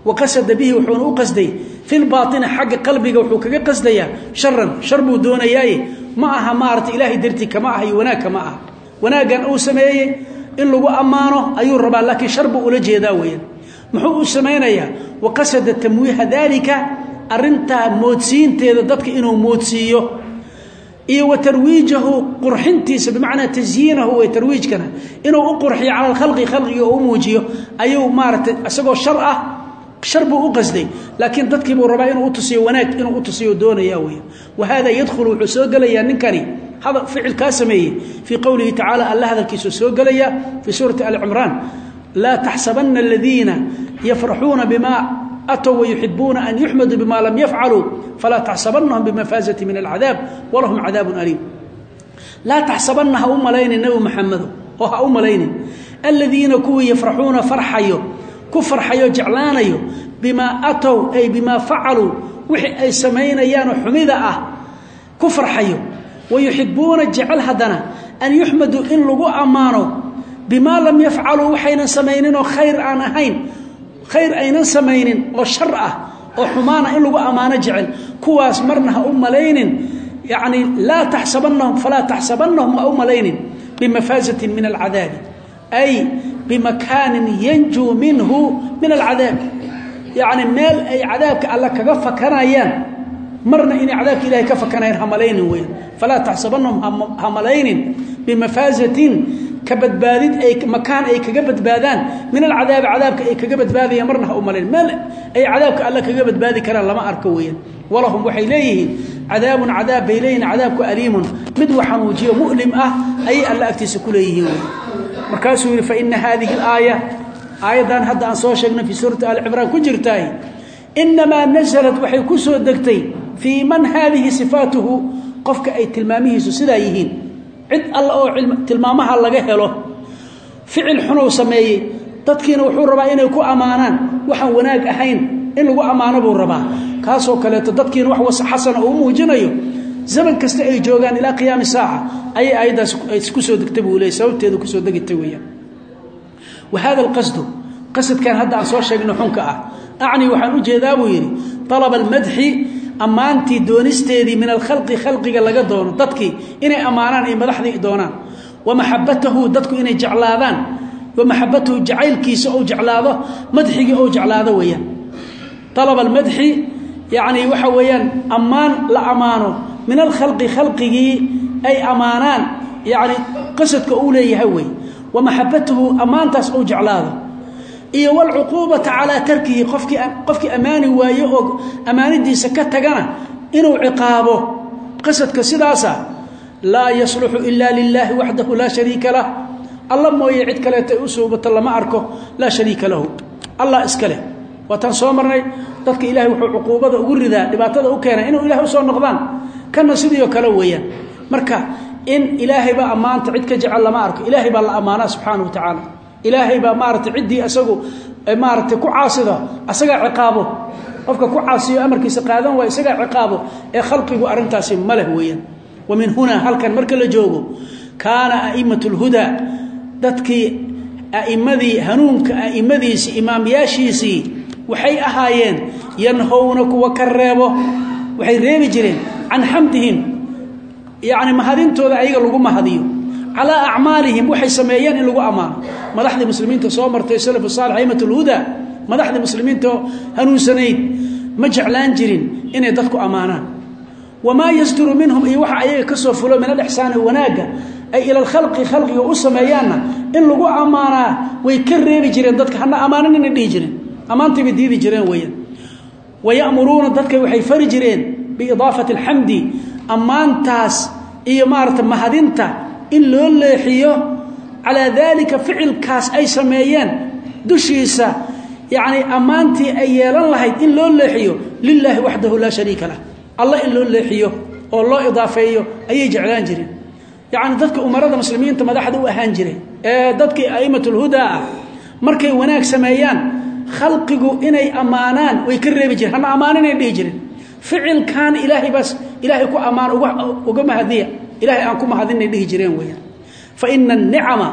Wa qasada bihi wuxuuna u qasday. Fi lbaaini xagga qalbiga wuxuu kaga qasdayaa. Sharan shar buu doonayaaye. Ma aha maarata ilaahay dartii kama aha iyo wanaag kama aha. Wanaaggan uu sameeyey in lagu ammaano ayuu rabaa laakiin shar ula jeedaa weeyaan. Muxuu u samaynayaa. Wa qasada tamwiiha daalika arintaa moodsiinteeda dadka inuu moodsiiyo iyo wa tarwiijahu qurxintiisa bimacnaa tasyiinahu way tarwiijkana. Inuu u qurxiyo cala alkhalqi khalqiga u muujiyo ayuu maaragtay isagoo shar ah shar buu u qasday. Laakiin dadkii buu rabaa inuu utusiyo wanaag inuu utusiyo doonaya weya wa hada yadkhulu wuxuu soo gelayaa ninkani. Ficilkaa sameeyey. Fii qowlihi tacaala alla hadalkiisuu soo gelaya fii suurati alcimraan laa taxsabana aladiina yafraxuuna bima atw wyuxibuuna an yuxmaduu bima lam yafcaluu falaa taxsabanahum bimafaazati min alcadaab walahum cadaabun aliim laa taxsabanna ha u malaynin nebi maxamedo oo ha u malaynin aladiina kuwii yafraxuuna farxayo ku farxayo jeclaanayo bimaa atow ay bimaa facaluu wixii ay samaynayaanoo xumida ah ku farxayo wayuxibuuna jecel haddana an yuxmaduu in lagu ammaano bimaa lam yafcaluu waxaynan samayninoo khayr aan ahayn khayr aynan samaynin oo shar ah oo xumaana in lagu ammaano jecel. Kuwaas marna ha u malaynin. Yani laa taxsabanahum falaa taxsabanahum ha u malaynin. Min alcadaabi. Ay bimakaanin yanjuu minhu min alcadaab. Yacni meel ay cadaabka alle kaga fakanayaan marna inay cadaabka ilahay ka fakanayaan hamalaynin weyan falaa taxsabanahum bimafaasatin ka badbaadid ay makaan ay kaga badbaadaan. Min alcadaabi cadaabka ay kaga badbaadayaan marna ha u ay cadaabka alle kaga badbaadi karaan lama arko weeyaan. Walahum waxay leeyihiin cadaabun cadaab bay leeyihiin aliimun. Mid wax xanuujiyo mu'lim ah ayay alle agtiisa ku leeyihiin wey markaasuu yidhi faina haadihi alaaya aayaddan hadda aan soo sheegnay fii suurati alcimraan ku jirtaay inamaa nasalat waxay ku soo degtay fii man haadihi sifaatuhu. Qofka ay tilmaamihiisu sidaa yihiin cid alla oo tilmaamaha laga helo. Ficil xunow sameeyey. Dadkiina wuxuu rabaa inay ku ammaanaan. Waxaan wanaag ahayn in lagu ammaano buu rabaa. Kaasoo kaleeto dadkiina wax was xasana uu muujinayo. Zaman kasta ay joogaan ilaa qiyaami saaca. Ayay aayaddaas ku soo degtay buu leey sababteedu ku soo degitay weeyaan. Wa alqasdu qasadkan hadda aan soo sheegno xunka ah. Acni waxaan u jeedaa buu yidhi alaba almadxi ammaantii doonisteedii min alkhalqi khalqiga laga doono dadkii inay ammaanaan ay madaxdii doonaan. Wa maxabatahu dadku inay jeclaadaan. Wa maxabatahu jacaylkiisa ou jeclaado madxigii ou jeclaado weeyaan. Alaba almadxi yacni waxa weeyaan ammaan la ammaano. Min alkhalqi khalqigii ay ammaanaan yacni qasadka uu leeyahay wey wa maxabatahu ammaantaas jeclaado iyo wlcuquubata calaa tarkihi qofkii ammaani waaye oo ammaanidiisa ka tagana inuu ciqaabo qasadka sidaasa laa yasluxu ila lilaahi waxdahu laa shariika lah. Alla mooye cid kaleeta ay u lama arko laa shariika lahu. Allah iska leh. Waataan soo marnay dadka ilahay wuxuu cuquubada ugu ridaa dhibaatada u keena inuu ilahay u soo noqdaan. Kana sidii kale weeyaan. Marka in ilaahaybaa ammaanta cid ka jecel lama arko. Ilaahay baa la ammaanaa subxaana wa tacaala ilaahay baa maarata ciddii isagu maarata ku caasida asagaa ciqaabo. Qofka ku caasiyo amarkiisa qaadan waay isagaa ciqaabo. Ee khalqigu arrintaasi ma leh weeyaan. Wa min halkan marka la joogo kaana a'imat lhudaa dadkii a'immadii hanuunka a'immadiisii imaamyaashiisii waxay ahaayeen yanhowna kuwa ka reebo waxay reebi jireen can xamdihim yacni mahadintooda ayaga lagu mahadiyo calaa acmaalihim waxay sameeyeen in lagu ammaano madaxdii muslimiinta soo martay salafu saalix aimat lhudaa madaxdii muslimiinta hanuunsanayd. Ma jeclaan jirin inay dadku ammaanaan. Wamaa yasduru minhum iyo waxa ayaga ka soo fulo min alixsaani wanaagga ay ila alkhalqi khalqiga u sameeyaanna in lagu ammaanaa way ka reebi jireen dadka. Hana ammaanan inay dhihi jireen. Ammaantaybay diidi jireen weeyaan. Wayamuruuna dadka waxay fari jireen biidaafati alxamdi in loo leexiyo calaa daalika ficilkaas ay sameeyeen dushiisa yacni ammaantii ay yeelan lahayd in loo leexiyo lilaahi waxdahu laa shariika lah. Allah in loo leexiyo oo loo idaafeeyo ayay jeclaan jireen. Yacni dadka umarada muslimiinta madaxda u ahaan jiray ee dadkii a'immatulhudaa ah markay wanaag sameeyaan khalqigu inay ammaanaan way ka reebi jireen. Hana ammaaninay dhihi jireen. Ficilkan ilaahay baas ilaahay ku ammaan uga mahadiya ilahay aan ku mahadinay dhihi jireen weyaan fa ina anicama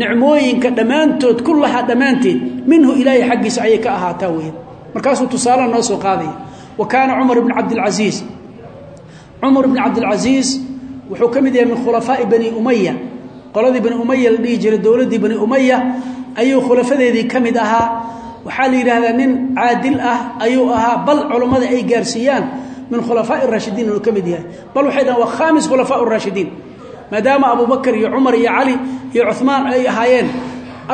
nicmooyinka dhammaantood kullahaa dhammaanteed minhu ilaahay xaggiisa ayay ka ahaataa weyaan markaasuu tusaale noo soo qaadaya. Wa kaana cumar bn cabdilcasiis. Cumar bn cabdilcasiis wuxuu ka mid yahay min khulafaa'i bani umaya qoladii bani umaya la dhihi jiray dowladdii bani umaya ayuu khulafadeedii ka mid ahaa. Waxaa la yidhaahdaa nin caadil ah ayuu ahaa bal culummada ay gaarsiiyaan min khulafaa raashidiin inuu ka mid yahay bal waxay dhahan waa khamis khulafaa raashidiin maadaama abubakar iyo cumar iyo cali iyo cumaan ay ahaayeen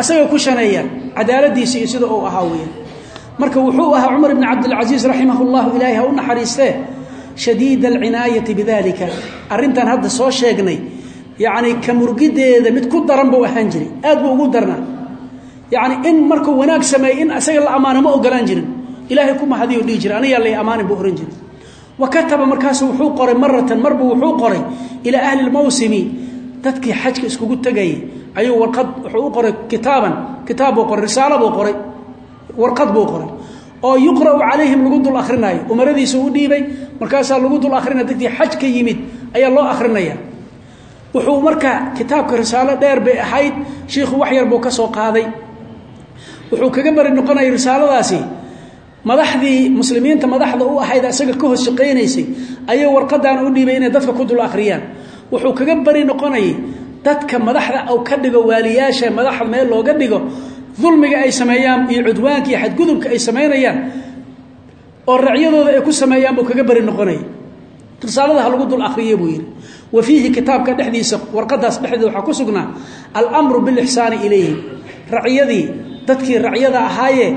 asagay ku shaneeyaan cadaaladiisa iyo sida uu ahaa marka wuxuu ahaa cumar ibn cabdilcasiis raximah llahu ilaahi ha u naxariistee shadiid alcinaayati bidalika arrintan soo sheegnay yacni ka mid ku daran buu ahaan jiray aad ugu darnaa yacni in markuu wanaag sameeyey in isaga la ammaano ma jirin ilaahay ku mahadiyo dhihi jira aniyaa lay ammaanin buu jiray wa kataba markaasu wuxuu qoray maratan marbu wuxuu qoray ilaa ahli lmawsimi dadkii xajka iskugu tegayay ayuu warqad wuxuu u qoray kitaaban kitaab buu qoray risaalo buu qoray warqad buu qoray oo yuqra'u calayhim lagu dul akrinaayo umaradiisa u dhiibay markaasaa lagu dul akrinaya dadkii xaj yimid ayaa loo akrinaya wuxuu marka kitaabka risaalo dheer bay ahayd shiikhu wax yar buu ka soo qaaday wuxuu kaga bari noqonaya risaaladaasi madaxdii muslimiinta madaxda u ahayd isaga ka hoos shaqaynaysay ayay warqadan u dhiibay inay dadka ku dul akhriyaan. Wuxuu kaga bari noqonayay dadka madaxda u ka dhigo waaliyaasha madaxda meel looga dhigo dulmiga ay sameeyaan iyo cudwaanka iyo xadgudubka ay samaynayaan oo racyadooda ay ku sameeyaan buu kaga beri noqonaya risaalada ha lagu dul akriya buu yidhi. Wa fiihi kitaabka dhexdiisa warqadaas dhexdeeda waxaa ku sugnaa almru bilixsaani ilayhim racyadii dadkii racyada ahaayee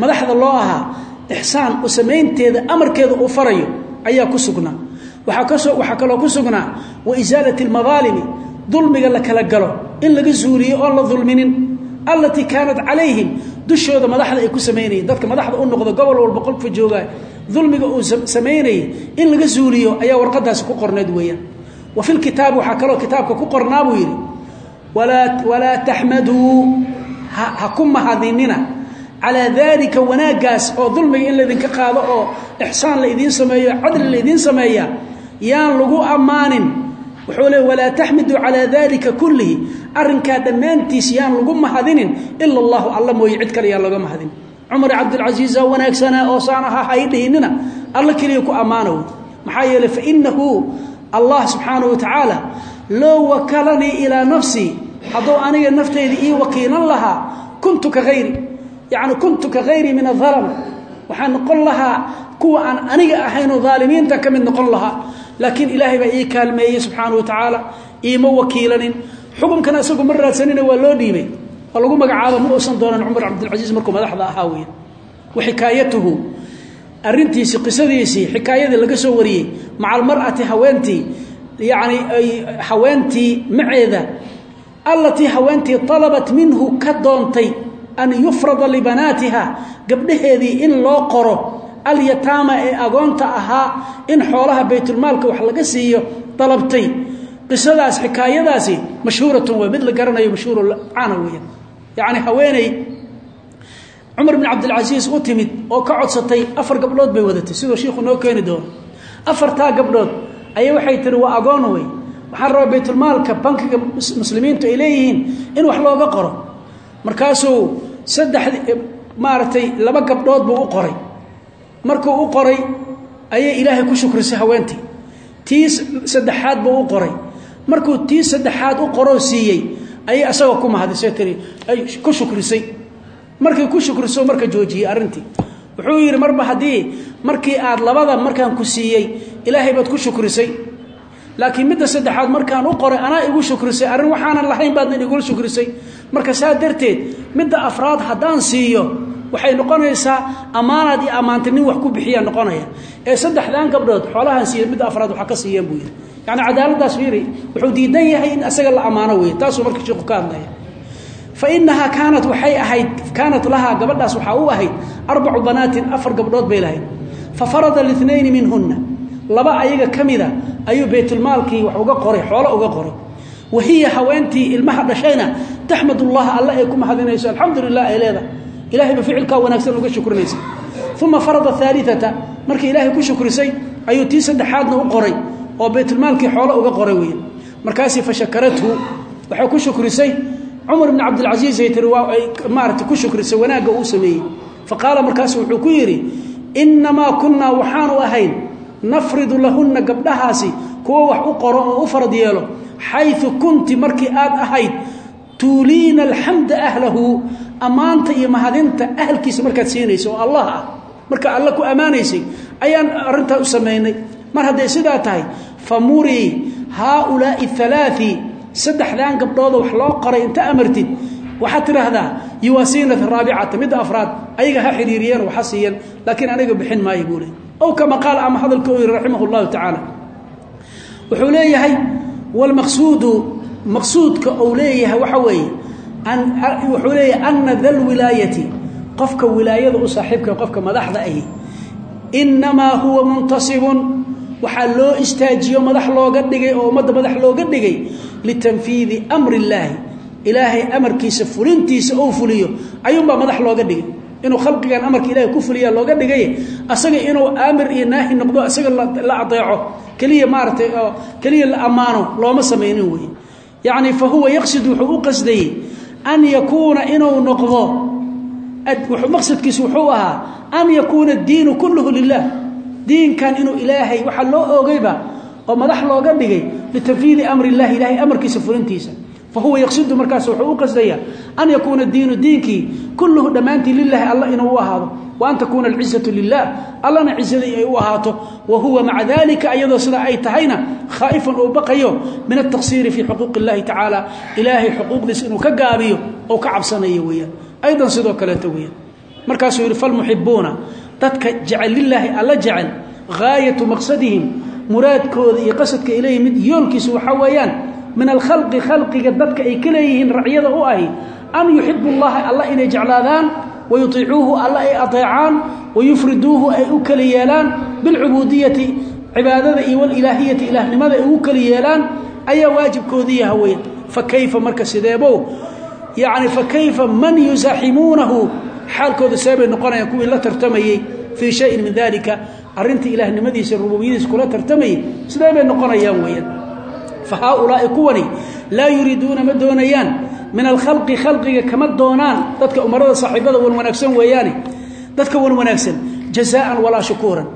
madaxda loo ahaa ixsaan u samaynteeda amarkeeda uu farayo ayaa ku sugnaa. Waxaa kaloo ku sugnaa wa isaalati almadaalimi dulmiga la kala galo in laga zuuliyo oon la dulminin allatii kaanat calayhim dushooda madaxda ay ku samaynayeen. Dadka madaxda u noqda gobol walba qolfa joogaa dulmiga uu samaynayay in laga zuuliyo ayaa warqadaasi ku qorneed weeyaan. Wa fi lkitaabi waxaa kaloo kitaabka ku qornaa buu yidhi walaa taxmaduu ha ku mahadinina calaa daalika wanaaggaas oo dulmiga in laydinka qaado oo ixsaan la idiin sameeyo cadli la idiin sameeya yaan lagu ammaanin. Wuxuu le walaa taxmiduu calaa daalika kullihi. Arrinkaa dhammaantiis yaan lagu mahadinin ila allahu alla mooye cid kale yaan looga mahadin cumar cabdilcasiisa wanaagsanaa oo saan ahaa hay dhihinina alla keliya ku ammaanow. Maxaa yeeley fainahu allah subxaanahu wa tacaala loo wakalanii ilaa nafsii hadduu aniga nafteyda ii wakiilan lahaa kuntu ka hayri yacni kuntu ka hayri min adalama waxaan noqon lahaa kuwa aan aniga ahaynoo daalimiinta ka mid noqon lahaa. Laakiin ilaahay baa ii kaalmeeyey subxaanahu wa tacaala iima wakiilanin. Xukumkana isagu ma raadsanina waa loo dhiibay. Oo lagu magacaabo ma uusan doonan cumar cabdilcasiis markuu madaxda ahaa weya wa xikaayatuhu arrintiisii qisadiisii xikaayadii laga soo wariyey maca almar'ati haweentii yacni haweentii maceeda allatii haweentii ka doontay an yufrada libanaatiha gabdhaheedii in loo qoro alyataama ee agoonta ahaa in xoolaha baytulmaalka wax laga siiyo dalabtay qisadaas xikaayadaasi mashhuuratun waa mid la garanayo mashhuuro caana weya yacni haweeney cumar bin cabdilcasiis u timid oo ka codsatay afar gabdhood bay wadatay siduu shiikhu noo keeni doono afartaa gabdhood ayaa waxay tihi waa agoon wey waxaan rabaa baytulmaalka bankiga muslimiintu ay leeyihiin in wax looga qoro markaasuu saddex maaragtay laba gabdhood buu u qoray. Markuu u qoray ayay ilaahay ku shukrisay haweentii. Tii saddexaad buu u qoray. Markuu tii saddexaad u qoroo siiyey ayay asagoo ku mahadisay tiri ay ku shukrisay. Markay ku shukriso marka joojiyey arrintii. Wuxuu yidhi marba haddii markii aad labada markaan ku siiyey ilaahay baad ku shukrisay laakiin midda saddexaad markaan u qoray anaa igu shukrisay arrin waxaanan lahayn baadnan igula shukrisay. Marka saa darteed midda afraad haddaan siiyo waxay noqonaysaa ammaanaad iyo ammaanta nin wax ku bixiyaa noqonaya. Ee saddexdan gabdhood xoolahaan siiya midda afraad waxa ka siiyeen buu yidhi. Yacni cadaaladdaas fiiri wuxuu diidan yahay in asaga la ammaano weeye taasuu marka sheeku ka hadlaya. Fa inahaa kaanat waxay ahayd kaanat lahaa gabadhaas waxaa u ahayd arbacu banaatin afar gabdhood bay lahayd. Fa farada linayni minhunna laba ayaga ka mida ayuu baytulmaalkii wax uga qoray xoolo uga qoray. Wa hiya haweentii ilmaha dhashayna taxmad alla ay ku mahadinayso alxamdu lilah ay leedahay. Ilahayba ficilkaa wanaagsan uga shukrinaysa uma farada aaliata markii ilaahay ku shukrisay ayuu tii saddexaadna u qoray oo baytulmaalkii xoolo uga qoray wey markaasi fa waxay ku shukrisay. Cumar bn cabdilcasiis ay tii waa ay ku shukrisay wanaagga uu sameeyey. Fa qaala markaasu wuxuu ku yidhi innamaa kunnaa waxaanu ahayn nafridu lahunna gabdhahaasi kuwa wax u qoro oo u farad yeelo xayu kunti markii aad ahayd tuuliina alxamda ahlahu ammaanta iyo mahadinta ahalkiisa markaad siinaysa oo allah ah marka alla ku ammaanaysay ayaan arrintaa u samaynay mar hadday sidaa tahay fa murii haaulaai alaai saddexdan gabdhooda wax loo qoray inta amartid waxaad tidhaahdaa yuwasiinat raabicata midda afraad ayaga ha xiriiriyeen waxa siiyan laakiin aniga bixin maayo buu le ow kama qaal ama hadalka u yiri raximah llahu tacaala wuxuu leeyahay walmaqsuudu maqsuudka uu leeyahay waxa weeye wuxuu leeyahay ana dalwilaayati qofka wilaayada u saaxiibka qofka madaxda ahi inamaa huwa muntasibun waxaa loo istaajiyo madax looga dhigay oo ummadda madax looga dhigay litanfiidi amri illaahi. Ilaahay amarkiisa fulintiisa ou fuliyo ayuunbaa madax looga dhigay inuu khalqigan amarka ilahay ku fuliyaa looga dhigay asaga inuu aamir iyo naahi noqdo asaga la adeeco keliya maaratay oo keliya la ammaano looma samaynin wey yacni fa huwa yaqsid wuxuu u an yakuuna inuu noqdo maqsadkiisu wuxuu ahaa an yakuuna diinu kulluhu lilah diinkan inuu ilaahay waxaa loo oogayba oo madax looga dhigay litanfiidi amri illahi ilahay amarkiisa fulintiisa fahuwa yaqsidu markaas wuxuu u qasdaya an yakuuna diinu diinkii kulluhu dhammaantii lilahi alla inuu u ahaado wa an takuuna alcizatu lilah allana cizadii ay u ahaato wa huwa maca dalika iyadoo sida ay tahayna khaa'ifan uu baqayo min altaqsiiri fii xuquuqi اllahi tacaala ilaahay xuquuqdiis inuu ka gaabiyo oo ka cabsanayo weeyaan aydan sidoo kaleeto weeyaan markaasuu yidhi falmuxibuuna dadka jecel lilaahi alla jecel gaayatu maqsadihim muraadkooda iyo min alkhalqi khalqiga dadka ay ka leeyihiin racyada u ahi an yuxibu llaha alla inay jeclaadaan wayutiicuuhu alla ay ateecaan wayufriduuhu ay u keli yeelaan bilcubuudiyati cibaadada iyo walilaahiyati ilaahnimada ay ugu keli yeelaan ayaa waajibkoodii yaha weya fa kayfa marka sideebow yacni fa kayfa man yusaaximuunahu? Xaalkooda seebay noqonayaan kuwii la tartamayey fii shayin min dalika arrintii ilaahnimadiisa rububiyadiisa kula tartamayey sidee bay fa haaulaai kuwani laa yuriiduuna ma doonayaan min alkhalqi khalqiga kama doonaan dadka umarada saaxiibada wan wanaagsan weeyaane dadka wan wanaagsan jazaaan walaa shukuuran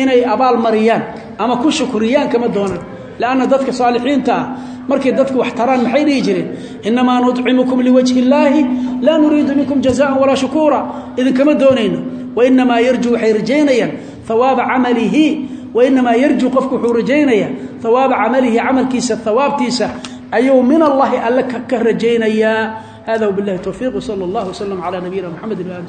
inay abaal mariyaan ama ku shukuriyaan kama doonaan lanna dadka saalixiinta ah markay dadka wax taraan maxay dhihi jireen inamaa nudcimukum liwajhi illaahi laa nuriidu minkum jazaan walaa shukuura idinkama doonayno wainamaa yarjuu waxay rajaynayaan hawaaba camalihi wainamaa yarjuu qofku wuxuu rajaynayaa hawaaba camalihi camalkiisa hawaabtiisa ayuu min allahi alle ka rajaynayaa hada wbilahi towfiiq wsala allah wslm calaa nabiyina mxamedi waali